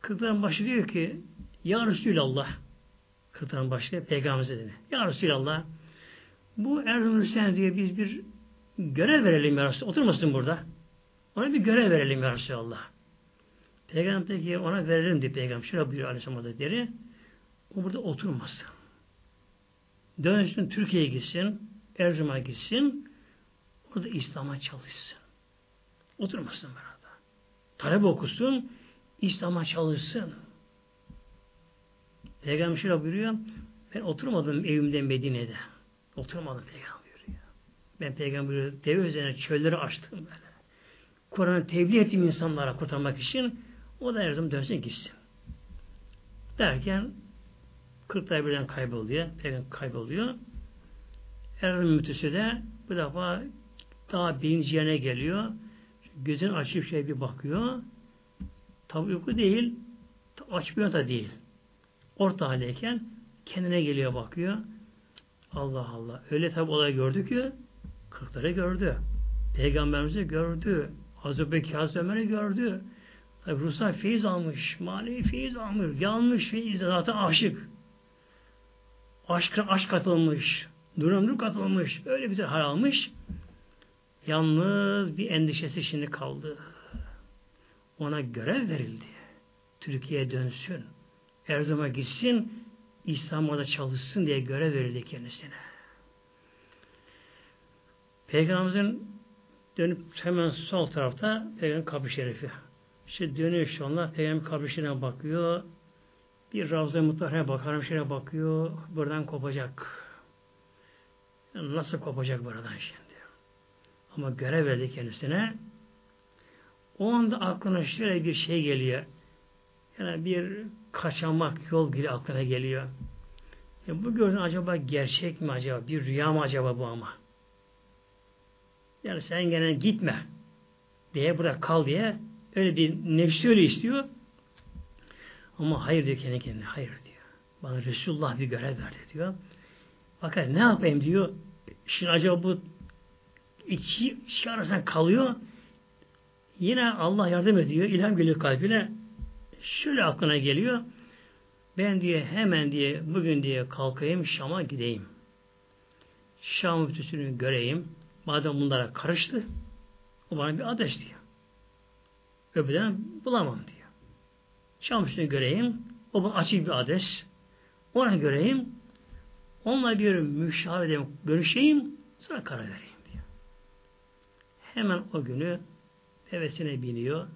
kırktan başı diyor ki Ya Resulallah kırktan başı Peygamberimize dedi. Ya Resulallah bu Erzurum Hüseyin diye biz bir görev verelim ya Resulallah. Oturmasın burada. Ona bir görev verelim ya Resulallah. Peygamber peki ona verelim diye Peygamber. Şöyle buyuruyor Aleyhisselam Hazretleri. O burada oturmasın. Dönsün Türkiye'ye gitsin. Erzurum'a gitsin. Orada İslam'a çalışsın. Oturmasın burada. Talep okusun. İslam'a çalışsın. Peygamber şöyle buyuruyor. Ben oturmadım evimde Medine'de. Oturmadım Peygamber buyuruyor. Ben Peygamber deve üzerine çölleri açtım böyle. Kur'an'ı tebliğ ettim insanlara kurtarmak için. O da her zaman dönsün gitsin. Derken 40 birden kayboluyor. Peygamber kayboluyor. Erzurum mütüsü de bu defa daha birinci yerine geliyor. Gözünü açıp şey bir bakıyor. Tabi uyku değil, açmıyor da değil. Orta haldeyken kendine geliyor bakıyor. Allah Allah. Öyle tabi olay gördü ki kırkları gördü. Peygamberimizi gördü. Hazreti Bekir Hazreti Ömer'i gördü. Tabi Ruslar feyiz almış. Manevi feyiz almış. Yanmış feyiz. Zaten aşık. Aşk, aşk katılmış. Durumluk katılmış. Öyle bir hal almış. Yalnız bir endişesi şimdi kaldı. Ona görev verildi. Türkiye'ye dönsün. Erzurum'a gitsin. İslam'da çalışsın diye görev verildi kendisine. Peygamberimizin dönüp hemen sol tarafta Peygamber kabri şerifi. İşte dönüyor şu anda Peygamber kabri şerifine bakıyor. Bir Ravza-i Mutahhar'a bakar, şeye bakıyor. Buradan kopacak. Nasıl kopacak buradan şimdi? Ama görev verdi kendisine. O anda aklına şöyle bir şey geliyor. Yani bir kaçamak yol gibi aklına geliyor. Ya bu gördüğün acaba gerçek mi acaba? Bir rüya mı acaba bu ama? Yani sen gene gitme diye burada kal diye öyle bir nefsi öyle istiyor. Ama hayır diyor kendi kendine. Hayır diyor. Bana Resulullah bir görev verdi diyor. Fakat ne yapayım diyor. Şimdi acaba bu iki şey arasında kalıyor. Yine Allah yardım ediyor. İlham geliyor kalbine. Şöyle aklına geliyor. Ben diye hemen diye bugün diye kalkayım Şam'a gideyim. Şam müftüsünü göreyim. Madem bunlara karıştı o bana bir ateş diyor. Öbürden bulamam diyor. Şam müftüsünü göreyim. O bana açık bir adres. Ona göreyim. Onunla bir müşahede görüşeyim. Sonra karar vereyim diyor. Hemen o günü devesine biniyor.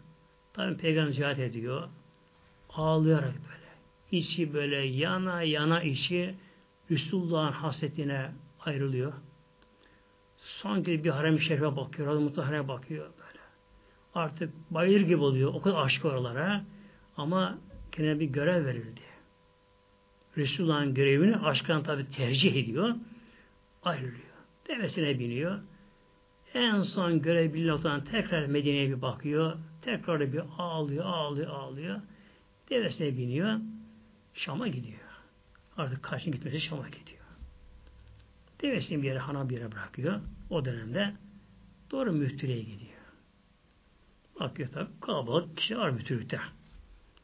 Tabi peygamber ziyaret ediyor. Ağlayarak böyle. İçi böyle yana yana içi Resulullah'ın hasretine ayrılıyor. Sanki bir harem-i şerife bakıyor, Hazreti Mutahhar'a bakıyor böyle. Artık bayır gibi oluyor. O kadar aşk oralara. Ama kendine bir görev verildi. Resulullah'ın görevini aşktan tabi tercih ediyor. Ayrılıyor. Devesine biniyor. En son görev billah'tan tekrar Medine'ye bir bakıyor. Tekrar bir ağlıyor, ağlıyor, ağlıyor. Devesine biniyor. Şam'a gidiyor. Artık karşına gitmesi Şam'a gidiyor. Devesini bir yere, hana bir yere bırakıyor. O dönemde doğru müftülüğe gidiyor. Bakıyor tabi kalabalık kişi var müftülükte.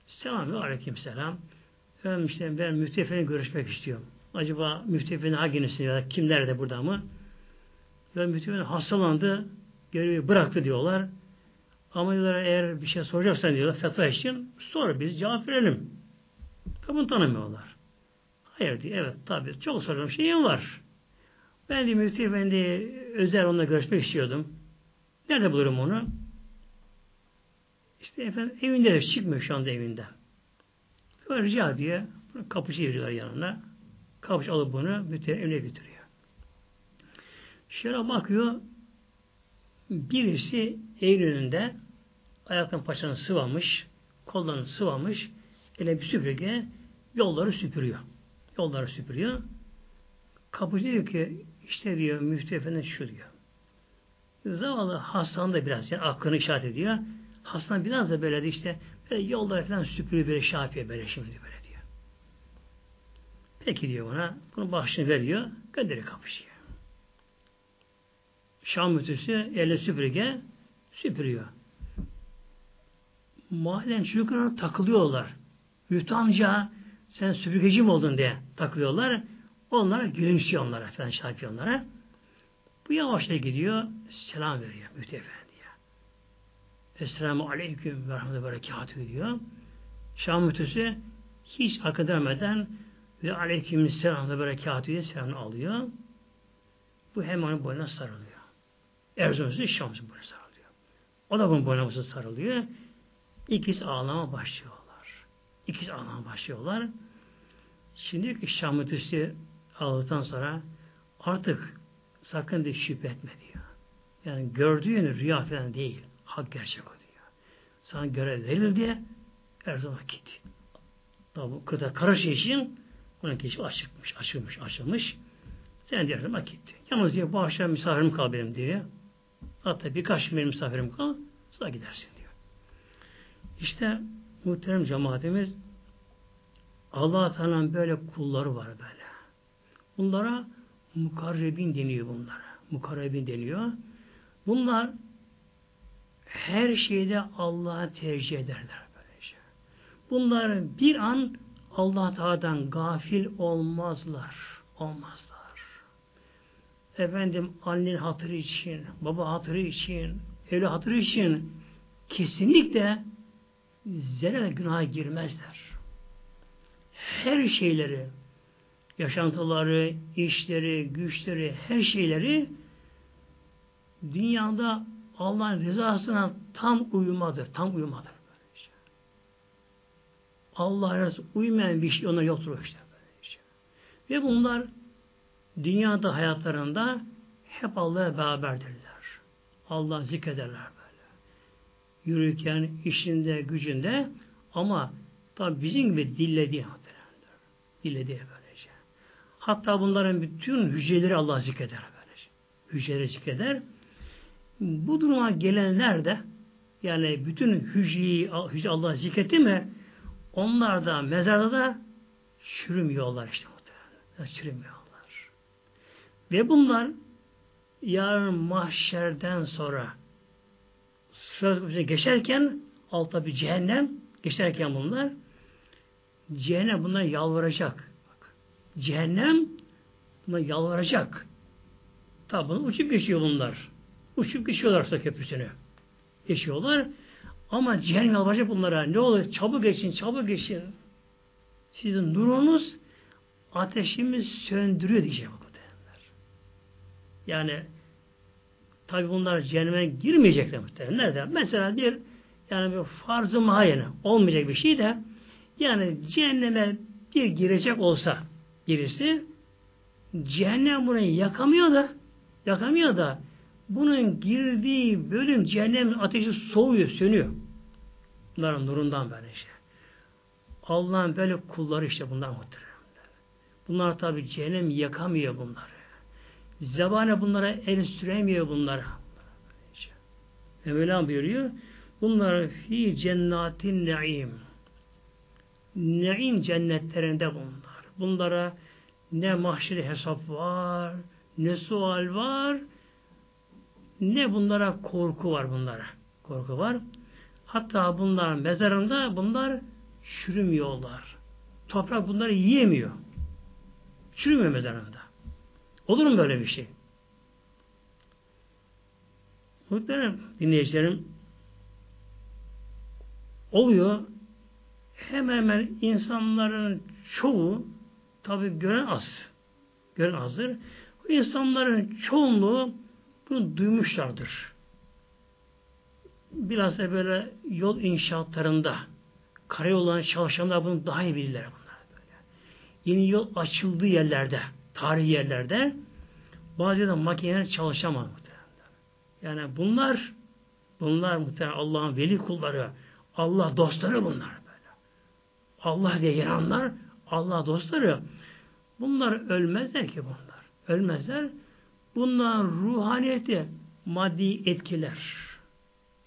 Selamun aleyküm selam. Ben işte ben müftü görüşmek istiyorum. Acaba müftü efendi hangisini ya da kimler de burada mı? Ya müftü hastalandı, görevi bıraktı diyorlar. Ama diyorlar eğer bir şey soracaksan diyorlar fetva için sonra biz cevap verelim. Tabi bunu tanımıyorlar. Hayır diyor. Evet tabi. Çok soracağım şeyim var. Ben de müftü efendi özel onunla görüşmek istiyordum. Nerede bulurum onu? İşte efendim evinde de çıkmıyor şu anda evinde. Böyle rica diye kapıcı veriyorlar yanına. Kapıcı alıp bunu müftü evine götürüyor. Şöyle bakıyor birisi evin önünde ayaktan paçanı sıvamış, kollarını sıvamış, ele bir süpürge yolları süpürüyor. Yolları süpürüyor. Kapıcı diyor ki işte diyor müftü efendi şu diyor. Zavallı Hasan da biraz yani aklını işaret ediyor. Hasan biraz da böyle de işte böyle yolları falan süpürüyor böyle şey böyle şimdi böyle diyor. Peki diyor ona bunu başını veriyor gönderiyor kapıcıya. Şam müftüsü elle süpürge süpürüyor. Mahallen çocuklarına takılıyorlar. Müftü amca sen süpürgeci mi oldun diye takılıyorlar. Onlara gülümsüyor onlara falan yapıyor onlara. Bu yavaşça gidiyor. Selam veriyor müftü efendiye. Esselamu aleyküm ve rahmetullahi berekatü diyor. Şam müftüsü hiç vermeden ve aleyküm selam ve berekatü diye selam alıyor. Bu hemen boynuna sarılıyor. Erzurum'un Şams'ın boynuna sarılıyor. O da bunun boynuna sarılıyor. İkisi ağlama başlıyorlar. İkisi ağlama başlıyorlar. Şimdi ki Şam mütüsü ağladıktan sonra artık sakın de şüphe etme diyor. Yani gördüğün rüya falan değil. Hak gerçek o diyor. Sana görev verildi Erzurum git. Daha bu kıta karşı için onun kişi açıkmış, açılmış, açılmış. Sen diğer zaman gitti. Yalnız diyor bu akşam misafirim kal benim diyor. Hatta birkaç benim misafirim kal, sonra gidersin diyor. İşte muhterem cemaatimiz Allah Teala'nın böyle kulları var böyle. Bunlara mukarrebin deniyor bunlara. Mukarrebin deniyor. Bunlar her şeyde Allah'a tercih ederler böylece. Bunlar bir an Allah Teala'dan gafil olmazlar. olmazlar. Efendim annenin hatırı için, baba hatırı için, evli hatırı için kesinlikle zerre günaha girmezler. Her şeyleri, yaşantıları, işleri, güçleri, her şeyleri dünyada Allah'ın rızasına tam uyumadır. Tam uyumadır. Böylece. Rızası uymayan bir şey onlar yoktur işte. Ve bunlar dünyada hayatlarında hep Allah'a beraberdirler. Allah zikrederler böyle. Yürürken, işinde, gücünde ama tabi bizim gibi dille değil. Dille değil böylece. Hatta bunların bütün hücreleri Allah zikreder böylece. Hücreleri zikreder. Bu duruma gelenler de yani bütün hücreyi hücre Allah zikretti mi onlar da mezarda da çürümüyorlar işte muhtemelen. Çürümüyorlar. Ve bunlar yarın mahşerden sonra sıra geçerken altta bir cehennem geçerken bunlar cehennem bunlara yalvaracak. Cehennem buna yalvaracak. Tabi bunu uçup geçiyor bunlar. Uçup geçiyorlar su köprüsünü. Geçiyorlar. Ama cehennem yalvaracak bunlara. Ne olur çabuk geçin, çabuk geçin. Sizin nurunuz ateşimi söndürüyor diyecek. Yani tabi bunlar cehenneme girmeyecekler muhtemelen. Nerede? Mesela bir yani bir farz-ı muhayyene olmayacak bir şey de yani cehenneme bir girecek olsa birisi cehennem bunu yakamıyor da yakamıyor da bunun girdiği bölüm cehennem ateşi soğuyor, sönüyor. Bunların nurundan böyle işte. Allah'ın böyle kulları işte bunlar muhtemelen. Bunlar tabi cehennem yakamıyor bunları. Zebane bunlara el süremiyor bunlara. Mevlam buyuruyor. Bunlar fi cennatin naim. Naim cennetlerinde bunlar. Bunlara ne mahşeri hesap var, ne sual var, ne bunlara korku var bunlara. Korku var. Hatta bunlar mezarında bunlar çürümüyorlar. Toprak bunları yiyemiyor. Çürümüyor mezarında. Olur mu böyle bir şey? Muhterem dinleyicilerim oluyor hemen hemen insanların çoğu tabi gören az. Gören azdır. Bu insanların çoğunluğu bunu duymuşlardır. Biraz da böyle yol inşaatlarında karayollarına çalışanlar bunu daha iyi bilirler bunlar. Böyle. Yeni yol açıldığı yerlerde tarihi yerlerde bazı makineler çalışamaz Yani bunlar bunlar muhtemelen Allah'ın veli kulları, Allah dostları bunlar böyle. Allah diye yananlar, Allah dostları. Bunlar ölmezler ki bunlar. Ölmezler. Bunlar ruhaniyeti maddi etkiler.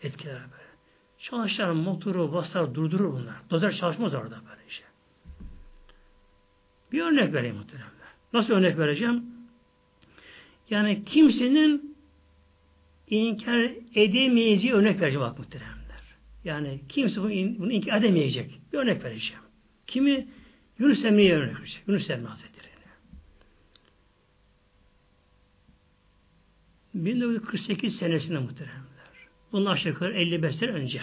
Etkiler böyle. Çalışan motoru basar durdurur bunlar. Dozer çalışmaz orada böyle şey. Bir örnek vereyim muhtemelen. Nasıl örnek vereceğim? Yani kimsenin inkar edemeyeceği örnek vereceğim bak muhteremler. Yani kimse bunu, in, bunu inkar edemeyecek. Bir örnek vereceğim. Kimi? Yunus Emre'ye örnek vereceğim. Yunus Emre Hazretleri'ne. 1948 senesinde muhteremler. Bunun aşağı yukarı 55 sene önce.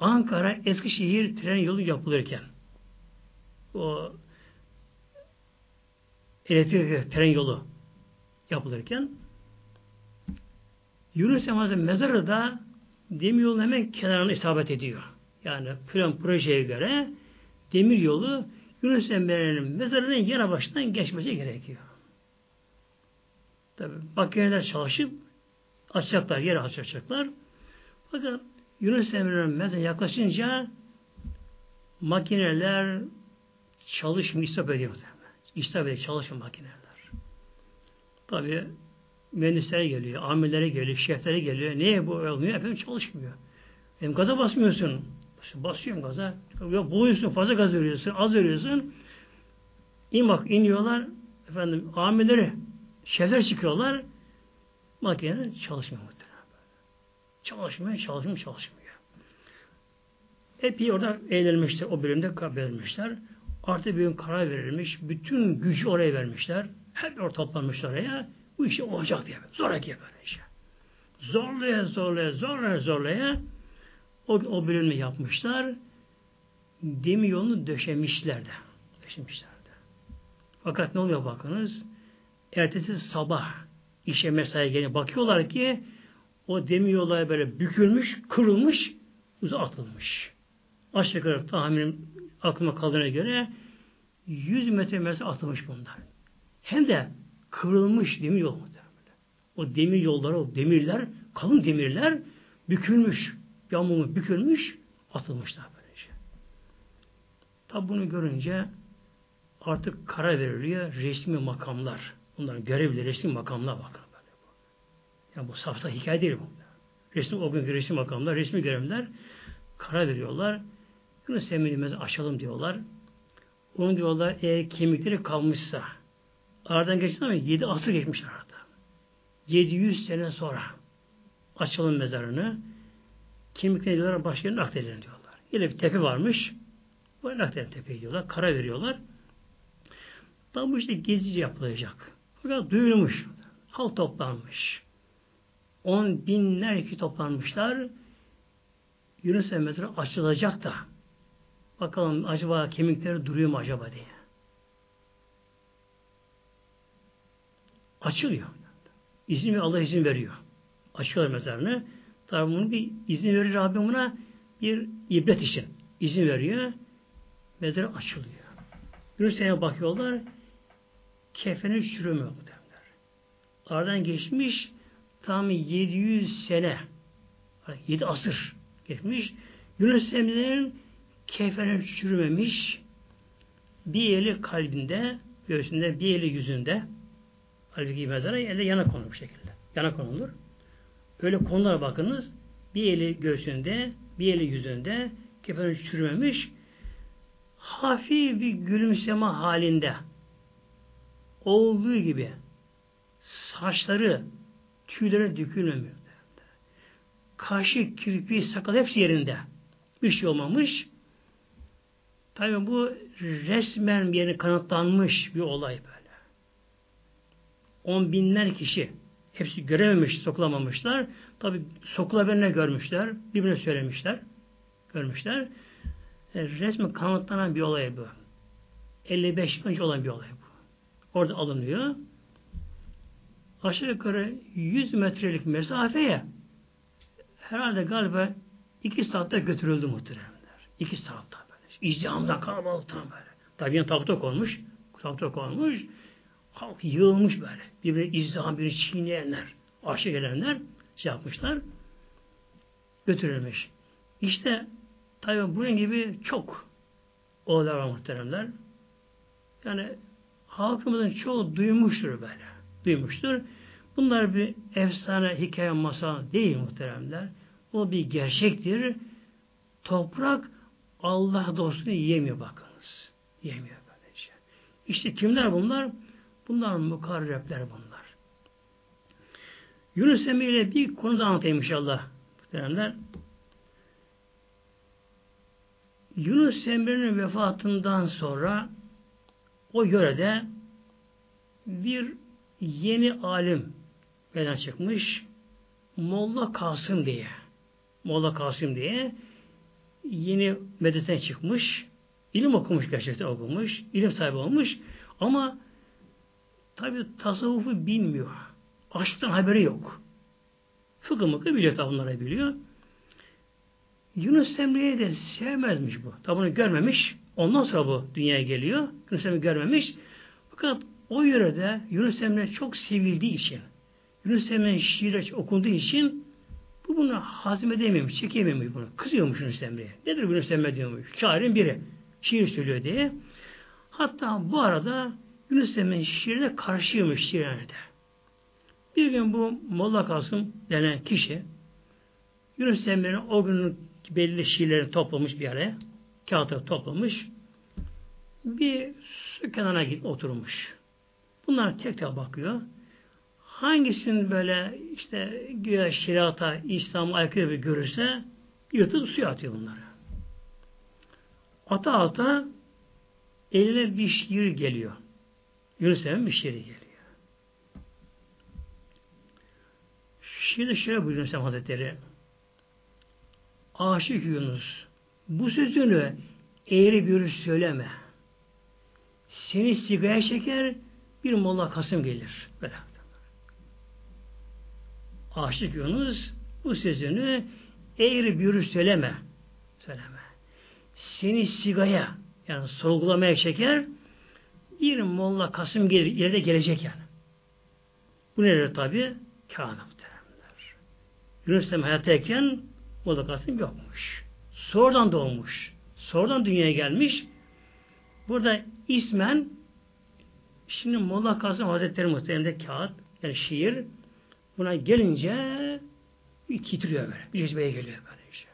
Ankara Eskişehir tren yolu yapılırken o elektrik tren yolu yapılırken Yunus Emre'nin mezarı da demir yolun hemen kenarına isabet ediyor. Yani plan projeye göre demir yolu Yunus Emre'nin mezarının yana başından geçmesi gerekiyor. Tabi makineler çalışıp açacaklar, yer açacaklar. Fakat Yunus Emre'nin mezarına yaklaşınca makineler çalışmıyor, istop ediyor. İşte böyle çalışan makineler. Tabi mühendisler geliyor, amirlere geliyor, şeflere geliyor. Niye bu olmuyor? Efendim çalışmıyor. Hem gaza basmıyorsun. Basıyorum gaza. Yok boğuyorsun, fazla gaz veriyorsun, az veriyorsun. İn bak, iniyorlar. Efendim amirleri, şefler çıkıyorlar. Makine çalışmıyor muhtemelen. Çalışmıyor, çalışmıyor, çalışmıyor. Epey orada eğlenmişler. O bölümde kabul edilmişler. Artı bir gün karar verilmiş. Bütün gücü oraya vermişler. Hep oraya toplanmış oraya. Bu işi olacak diye. Zoraki böyle işe. Zorlaya zorlaya zorlaya zorlaya o, o bölümü yapmışlar. Demir yolunu döşemişler de. Döşemişler de. Fakat ne oluyor bakınız? Ertesi sabah işe mesai gelip bakıyorlar ki o demir yolları böyle bükülmüş, kırılmış, uza atılmış. Aşağı yukarı tahminim aklıma kaldığına göre 100 metre mesafe atılmış bunlar. Hem de kırılmış demir yol. O demir yolları, o demirler, kalın demirler bükülmüş, yamulmuş, bükülmüş, atılmışlar böylece. Tabi bunu görünce artık karar veriliyor resmi makamlar. Bunların görevli resmi makamlar bakın. Böyle. Yani bu safta hikaye değil bu. Resmi o günkü resmi makamlar, resmi görevler karar veriyorlar. Yunus Emre'mizi açalım diyorlar. Onu diyorlar eğer kemikleri kalmışsa aradan geçti ama 7 asır geçmiş arada. 700 sene sonra açalım mezarını kemikleri diyorlar başka yerine nakledelim diyorlar. Yine bir tepe varmış. Bu nakledelim tepeyi diyorlar. Kara veriyorlar. Tam bu işte gezici yapılacak. Fakat duyulmuş. Halk toplanmış. On binler kişi toplanmışlar. Yunus Emre'ye açılacak da bakalım acaba kemikleri duruyor mu acaba diye. Açılıyor. İzin Allah izin veriyor. Açıyor mezarını. Tabi bunu bir izin verir Rabbim buna bir ibret için. izin veriyor. Mezar açılıyor. Yunus Emre'ye bakıyorlar. Kefeni çürümüyor. Aradan geçmiş tam 700 sene 7 asır geçmiş. Yunus Emre'nin kefeni çürümemiş bir eli kalbinde göğsünde bir eli yüzünde halbuki mezara elde yana konur bu şekilde. Yana konulur. Öyle konulara bakınız. Bir eli göğsünde, bir eli yüzünde kefeni çürümemiş hafif bir gülümseme halinde olduğu gibi saçları tüyleri dökülmüyor. Kaşı, kirpi, sakal hepsi yerinde. Bir şey olmamış. Tabi bu resmen yerine kanıtlanmış bir olay böyle. On binler kişi hepsi görememiş, sokulamamışlar. Tabi sokulabilene görmüşler, birbirine söylemişler, görmüşler. E, resmen kanıtlanan bir olay bu. 55 önce olan bir olay bu. Orada alınıyor aşağı yukarı 100 metrelik mesafeye herhalde galiba iki saatte götürüldü muhteremler. İki saatte böyle. İzdihamdan kalabalıktan böyle. Tabi yine taktok olmuş. Taktok olmuş. Halk yığılmış böyle. Birbiri izdiham, biri çiğneyenler, aşağı gelenler şey yapmışlar. Götürülmüş. İşte tabi bunun gibi çok olaylar var muhteremler. Yani halkımızın çoğu duymuştur böyle duymuştur. Bunlar bir efsane, hikaye, masal değil muhteremler. O bir gerçektir. Toprak Allah dostunu yiyemiyor bakınız. Yemiyor böylece. İşte kimler bunlar? Bunlar mukarrepler bunlar. Yunus Emre ile bir konuda anlatayım inşallah. Muhteremler. Yunus Emre'nin vefatından sonra o yörede bir yeni alim beden çıkmış Molla Kasım diye. Molla Kasım diye yeni medresen çıkmış. ilim okumuş gerçekten okumuş. ilim sahibi olmuş. Ama tabi tasavvufu bilmiyor. Aşktan haberi yok. Fıkıh mıkı biliyor tabi bunları biliyor. Yunus Emre'yi de sevmezmiş bu. Tabi bunu görmemiş. Ondan sonra bu dünyaya geliyor. Yunus Emre görmemiş. Fakat o yörede Yunus Emre çok sevildiği için, Yunus Emre'nin şiiri okunduğu için bu bunu hazmedememiş, çekememiş bunu. Kızıyormuş Yunus Emre'ye. Nedir Yunus Emre diyormuş? Şairin biri. Şiir söylüyor diye. Hatta bu arada Yunus Emre'nin şiirine karşıymış şiirhanede. Bir gün bu Molla Kasım denen kişi Yunus Emre'nin o günün belli şiirlerini toplamış bir araya. Kağıtı toplamış. Bir su kenarına git oturmuş. Bunlar tek tek bakıyor. Hangisinin böyle işte güya şirata, İslam'a aykırı bir görürse yırtıp suya atıyor bunları. Ata ata eline bir şiir geliyor. Yunus Emre'nin bir şiiri geliyor. Şiirde şöyle buyuruyor Yunus Hazretleri. Aşık Yunus bu sözünü eğri bir söyleme. Seni sigaya çeker bir molla Kasım gelir. Böyle. Aşık Yunus bu sözünü eğri bir söyleme. Söyleme. Seni sigaya yani sorgulamaya çeker bir molla Kasım gelir. ileride gelecek yani. Bu nedir tabi? Kâhına muhteremler. Yunus Emre hayattayken molla Kasım yokmuş. Sonradan doğmuş. Sonradan dünyaya gelmiş. Burada ismen şimdi Molla Kasım Hazretleri muhtemelen kağıt yani şiir buna gelince bir titriyor böyle. Bir cezbeye geliyor böyle işte.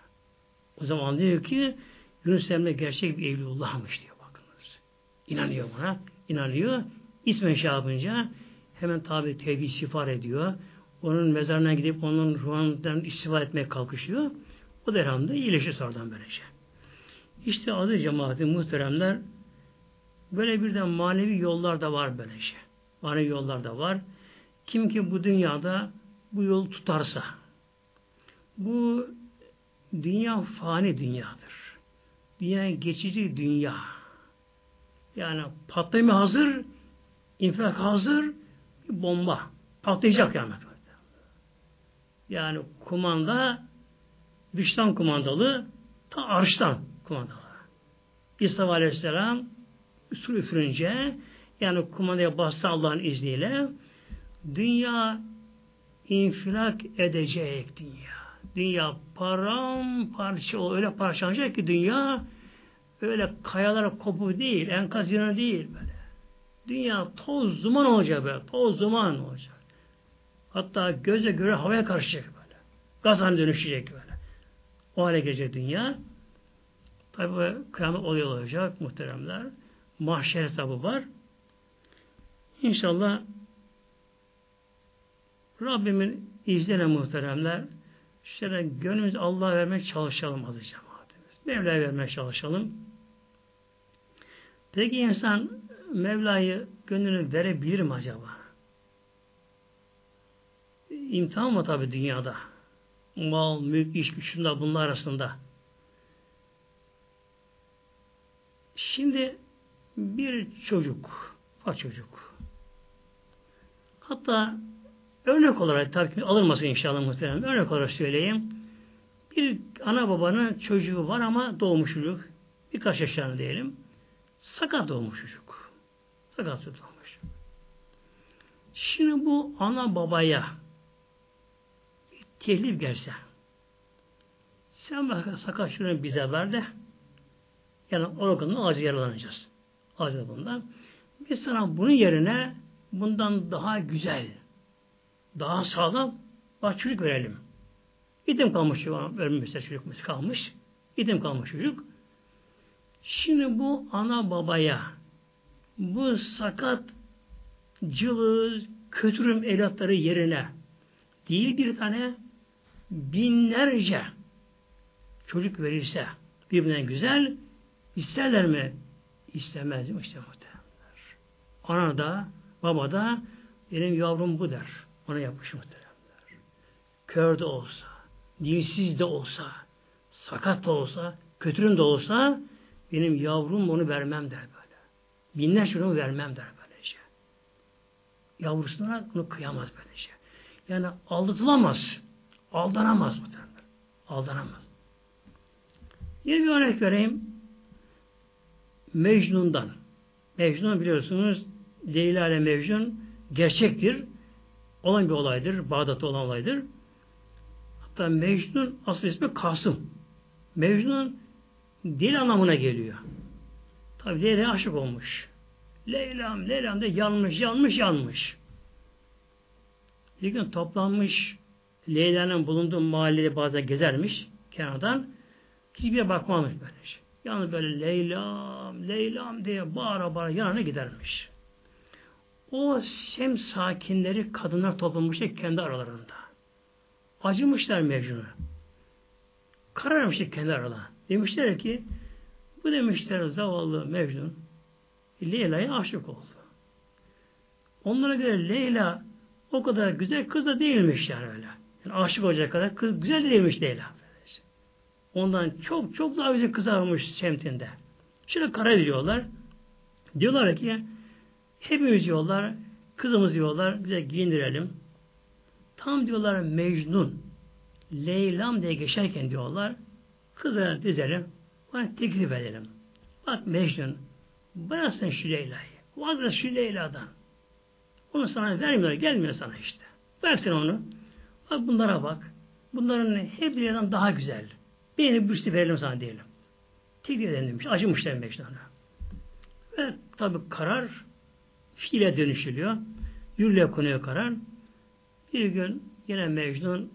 O zaman diyor ki Yunus Emre gerçek bir Evliyullah'mış diyor bakınız. İnanıyor buna. inanıyor. İsmen şey yapınca hemen tabi tevbi istiğfar ediyor. Onun mezarına gidip onun ruhundan istifa etmeye kalkışıyor. O da elhamda iyileşir sonradan böylece. İşte adı cemaati muhteremler böyle bir de manevi yollar da var böylece. Manevi yollar da var. Kim ki bu dünyada bu yol tutarsa bu dünya fani dünyadır. Dünya geçici dünya. Yani patlamaya hazır, infilak hazır, bomba. Patlayacak yani. Yani kumanda dıştan kumandalı, ta arştan kumandalı. İsa Aleyhisselam üstün üfürünce yani kumandaya bastı Allah'ın izniyle dünya infilak edecek dünya. Dünya paramparça öyle parçalanacak ki dünya öyle kayalara kopu değil, enkaz yanı değil böyle. Dünya toz duman olacak böyle. Toz duman olacak. Hatta göze göre havaya karışacak böyle. Gaz haline dönüşecek böyle. O hale gelecek dünya. Tabi kıyamet oluyor olacak muhteremler. Mahşer hesabı var. İnşallah Rabbimin izniyle muhteremler şöyle gönlümüz Allah'a vermeye çalışalım azı cemaatimiz. Mevla'ya vermeye çalışalım. Peki insan Mevla'yı gönlünü verebilir mi acaba? İmtihan mı tabi dünyada? Mal, mülk, iş güçünde bunlar arasında. Şimdi bir çocuk, ha çocuk. Hatta örnek olarak tabii ki alınmasın inşallah muhtemelen. Örnek olarak söyleyeyim. Bir ana babanın çocuğu var ama doğmuş çocuk. Birkaç yaşlarında diyelim. Sakat doğmuş çocuk. Sakat doğmuş. Şimdi bu ana babaya teklif gelse sen bak sakat şunu bize ver de yani organından acı yaralanacağız. Acı bundan. Biz sana bunun yerine bundan daha güzel, daha sağlam bak çocuk verelim. İdim kalmış çocuk, mesela çocuk kalmış. İdim kalmış çocuk. Şimdi bu ana babaya bu sakat cılız, kötürüm evlatları yerine değil bir tane binlerce çocuk verirse birbirinden güzel İsterler mi? İstemez mi? İşte. Ana da, baba da benim yavrum bu der. Ona yapmış muhtemelenler. Kör de olsa, dilsiz de olsa, sakat da olsa, kötürüm de olsa benim yavrum onu vermem der böyle. Binlerce onu vermem der böylece. Yavrusuna bunu kıyamaz böylece. Yani aldatılamaz. Aldanamaz muhtemelen. Aldanamaz. Yine bir örnek vereyim. Mecnun'dan. Mecnun biliyorsunuz Leyla ile Mecnun gerçektir. Olan bir olaydır. Bağdat'ta olan olaydır. Hatta Mecnun asıl ismi Kasım. Mecnun dil anlamına geliyor. Tabi Leyla'ya aşık olmuş. Leyla'm, Leyla'm de yanmış, yanmış, yanmış. Bir gün toplanmış Leyla'nın bulunduğu mahallede bazen gezermiş kenardan. Hiçbir bakmamış böyle şey. Yalnız böyle Leylam, Leylam diye bağıra bağıra yanına gidermiş. O sem sakinleri kadınlar toplamışlar kendi aralarında. Acımışlar Mecnun'a. Kararmışlar kendi aralarında. Demişler ki bu demişler zavallı Mecnun Leyla'ya aşık oldu. Onlara göre Leyla o kadar güzel kız da değilmiş yani öyle. Yani aşık olacak kadar kız güzel değilmiş Leyla. Ondan çok çok daha güzel kız semtinde. Şöyle karar veriyorlar. Diyorlar ki hepimiz diyorlar kızımız diyorlar bize giyindirelim. Tam diyorlar Mecnun Leylam diye geçerken diyorlar kızı dizelim bana teklif edelim. Bak Mecnun bırak sen şu Leyla'yı. Vazgeç şu Leyla'dan. Onu sana vermiyorlar. Gelmiyor sana işte. Bırak sen onu. Bak bunlara bak. Bunların hep Leyla'dan daha güzel. Beni bir verelim sana diyelim. Teklif edelim demiş. Acımışlar Mecnun'a. Ve tabi karar fiile dönüşülüyor. Yürürlüğe konuyor karar. Bir gün yine Mecnun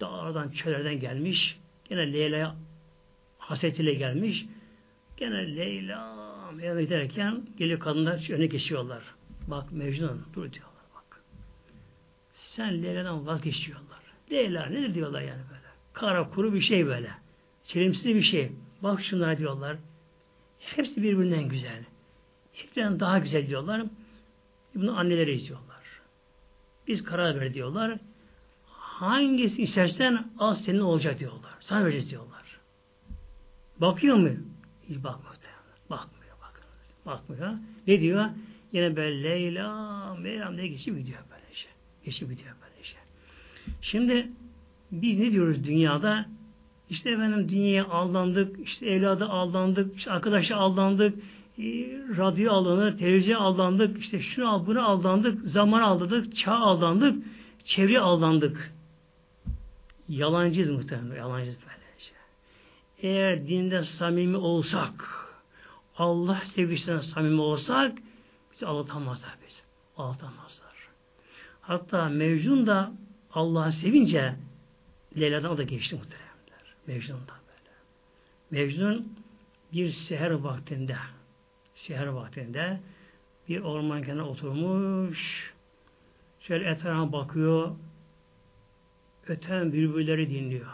dağlardan, çöllerden gelmiş. Yine Leyla'ya hasetiyle gelmiş. Gene Leyla yanına giderken geliyor kadınlar öne geçiyorlar. Bak Mecnun dur diyorlar bak. Sen Leyla'dan vazgeçiyorlar. Leyla nedir diyorlar yani böyle. Kara kuru bir şey böyle. Çelimsiz bir şey. Bak şunlar diyorlar. Hepsi birbirinden güzel. Hepsinden daha güzel diyorlar. Bunu anneleri izliyorlar. Biz karar ver diyorlar. Hangisi istersen az senin olacak diyorlar. Sana vereceğiz diyorlar. Bakıyor mu? Hiç bakmıyor. Bakmıyor. Bakınız. Bakmıyor. Ne diyor? Yine böyle Leyla, Meylam diye geçip gidiyor böyle şey. Geçip gidiyor böyle şey. Şimdi biz ne diyoruz dünyada? İşte efendim dünyaya aldandık, işte evlada aldandık, işte arkadaşa aldandık, radyo aldandık, televizyon aldandık, işte şunu al, bunu aldandık, zaman aldandık, çağ aldandık, çevre aldandık. Yalancıyız muhtemelen, yalancıyız böylece. Eğer dinde samimi olsak, Allah sevgisinden samimi olsak, bizi aldatamazlar bizi. Aldatamazlar. Hatta Mevcun da Allah'ı sevince Leyla'dan da geçti muhtemelen. Mecnun'dan böyle. Mecnun bir seher vaktinde seher vaktinde bir orman kenarına oturmuş şöyle etrafa bakıyor öten bülbülleri dinliyor.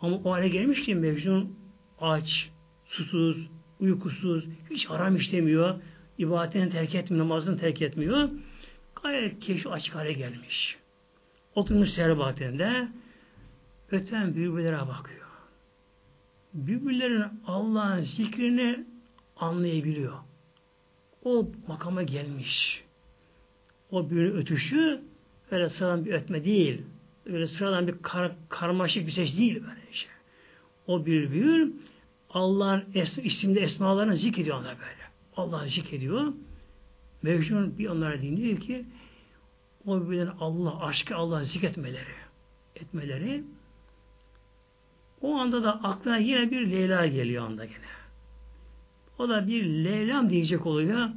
Ama o hale gelmiş ki Mecnun aç, susuz, uykusuz, hiç haram işlemiyor, ibadetini terk etmiyor, namazını terk etmiyor. Gayet keşif açık hale gelmiş. Oturmuş seher vaktinde öten bülbüllere bakıyor. Bülbüllerin Allah'ın zikrini anlayabiliyor. O makama gelmiş. O bir ötüşü öyle sıradan bir ötme değil. Öyle sıradan bir kar, karmaşık bir ses değil böyle şey. O bülbül Allah'ın es, isimli esmalarını zikrediyor onlar böyle. Allah zikrediyor. Mevcudun bir onlara dinliyor ki o bülbüllerin Allah aşkı Allah zikretmeleri etmeleri o anda da aklına yine bir Leyla geliyor anda gene. O da bir Leylam diyecek oluyor.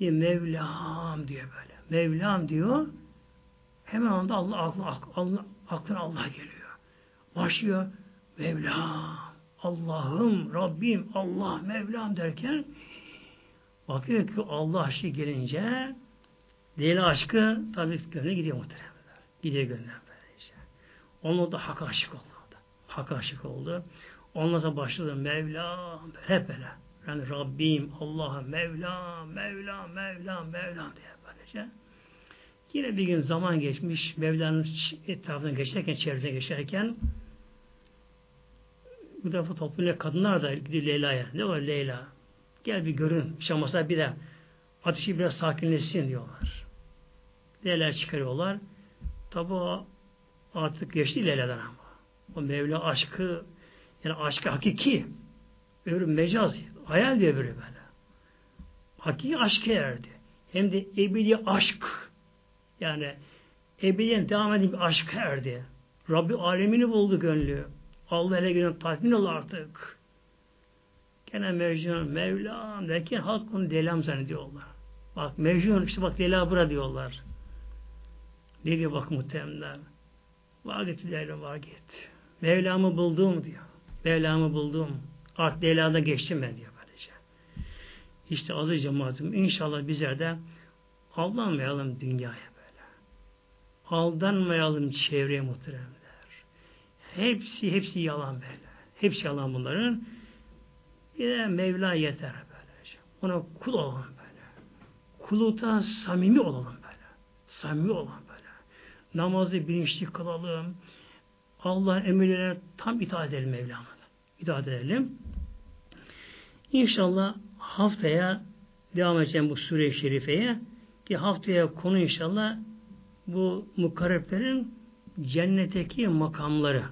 Bir Mevlam diyor böyle. Mevlam diyor. Hemen anda Allah, Allah, Allah aklına Allah geliyor. Başlıyor Mevlam. Allah'ım, Rabbim, Allah, Mevlam derken bakıyor ki Allah aşkı gelince Leyla aşkı tabi gönlüne gidiyor muhtemelen. Gidiyor gönlüne böylece. Onu da hak aşık oldu. Hak aşık oldu. Ondan sonra başladı Mevla, hep böyle. Yani Rabbim, Allah'ım, Mevla, Mevla, Mevla, Mevla diye böylece. Yine bir gün zaman geçmiş, Mevla'nın etrafından geçerken, çevresine geçerken bu defa toplumda kadınlar da gidiyor Leyla'ya. Ne var Leyla? Gel bir görün. Şamasa bir de ateşi biraz sakinleşsin diyorlar. Leyla çıkarıyorlar. Tabi artık geçti Leyla'dan ama. O Mevla aşkı yani aşkı hakiki öbürü mecaz hayal diye böyle böyle. Hakiki aşkı erdi. Hem de ebedi aşk yani ebediyen devam eden bir aşk erdi. Rabbi alemini buldu gönlü. Allah ile gelen tatmin ol artık. Gene Mecnun, Mevlam derken halk onu Delam zannediyorlar. Bak Mecnun işte bak Dela bura diyorlar. Ne diyor bak muhtemelen. Var git Leyla var git. Mevlamı buldum diyor. Mevlamı buldum. Artık Leyla'da geçtim ben diyor. İşte aziz cemaatim inşallah bizler de aldanmayalım dünyaya böyle. Aldanmayalım çevreye muhteremler. Hepsi hepsi yalan böyle. Hepsi yalan bunların. Bir de Mevla yeter böylece. Ona kul olalım böyle. kulluğunda samimi olalım böyle. Samimi olalım böyle. Namazı bilinçli kılalım. Allah'ın emirlerine tam itaat edelim Mevlam'a. İtaat edelim. İnşallah haftaya devam edeceğim bu sure-i şerifeye ki haftaya konu inşallah bu mukarreplerin cennetteki makamları.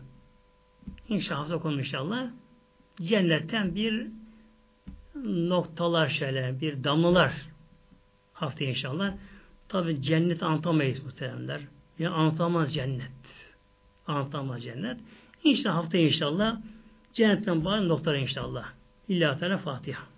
İnşallah hafta konu inşallah cennetten bir noktalar şöyle, bir damlalar hafta inşallah. Tabi cennet anlatamayız muhteremler. Yani anlatamaz cennet. Anlatamaz cennet. İnşallah hafta inşallah cennetten bari noktalar inşallah. İlla Teala Fatiha.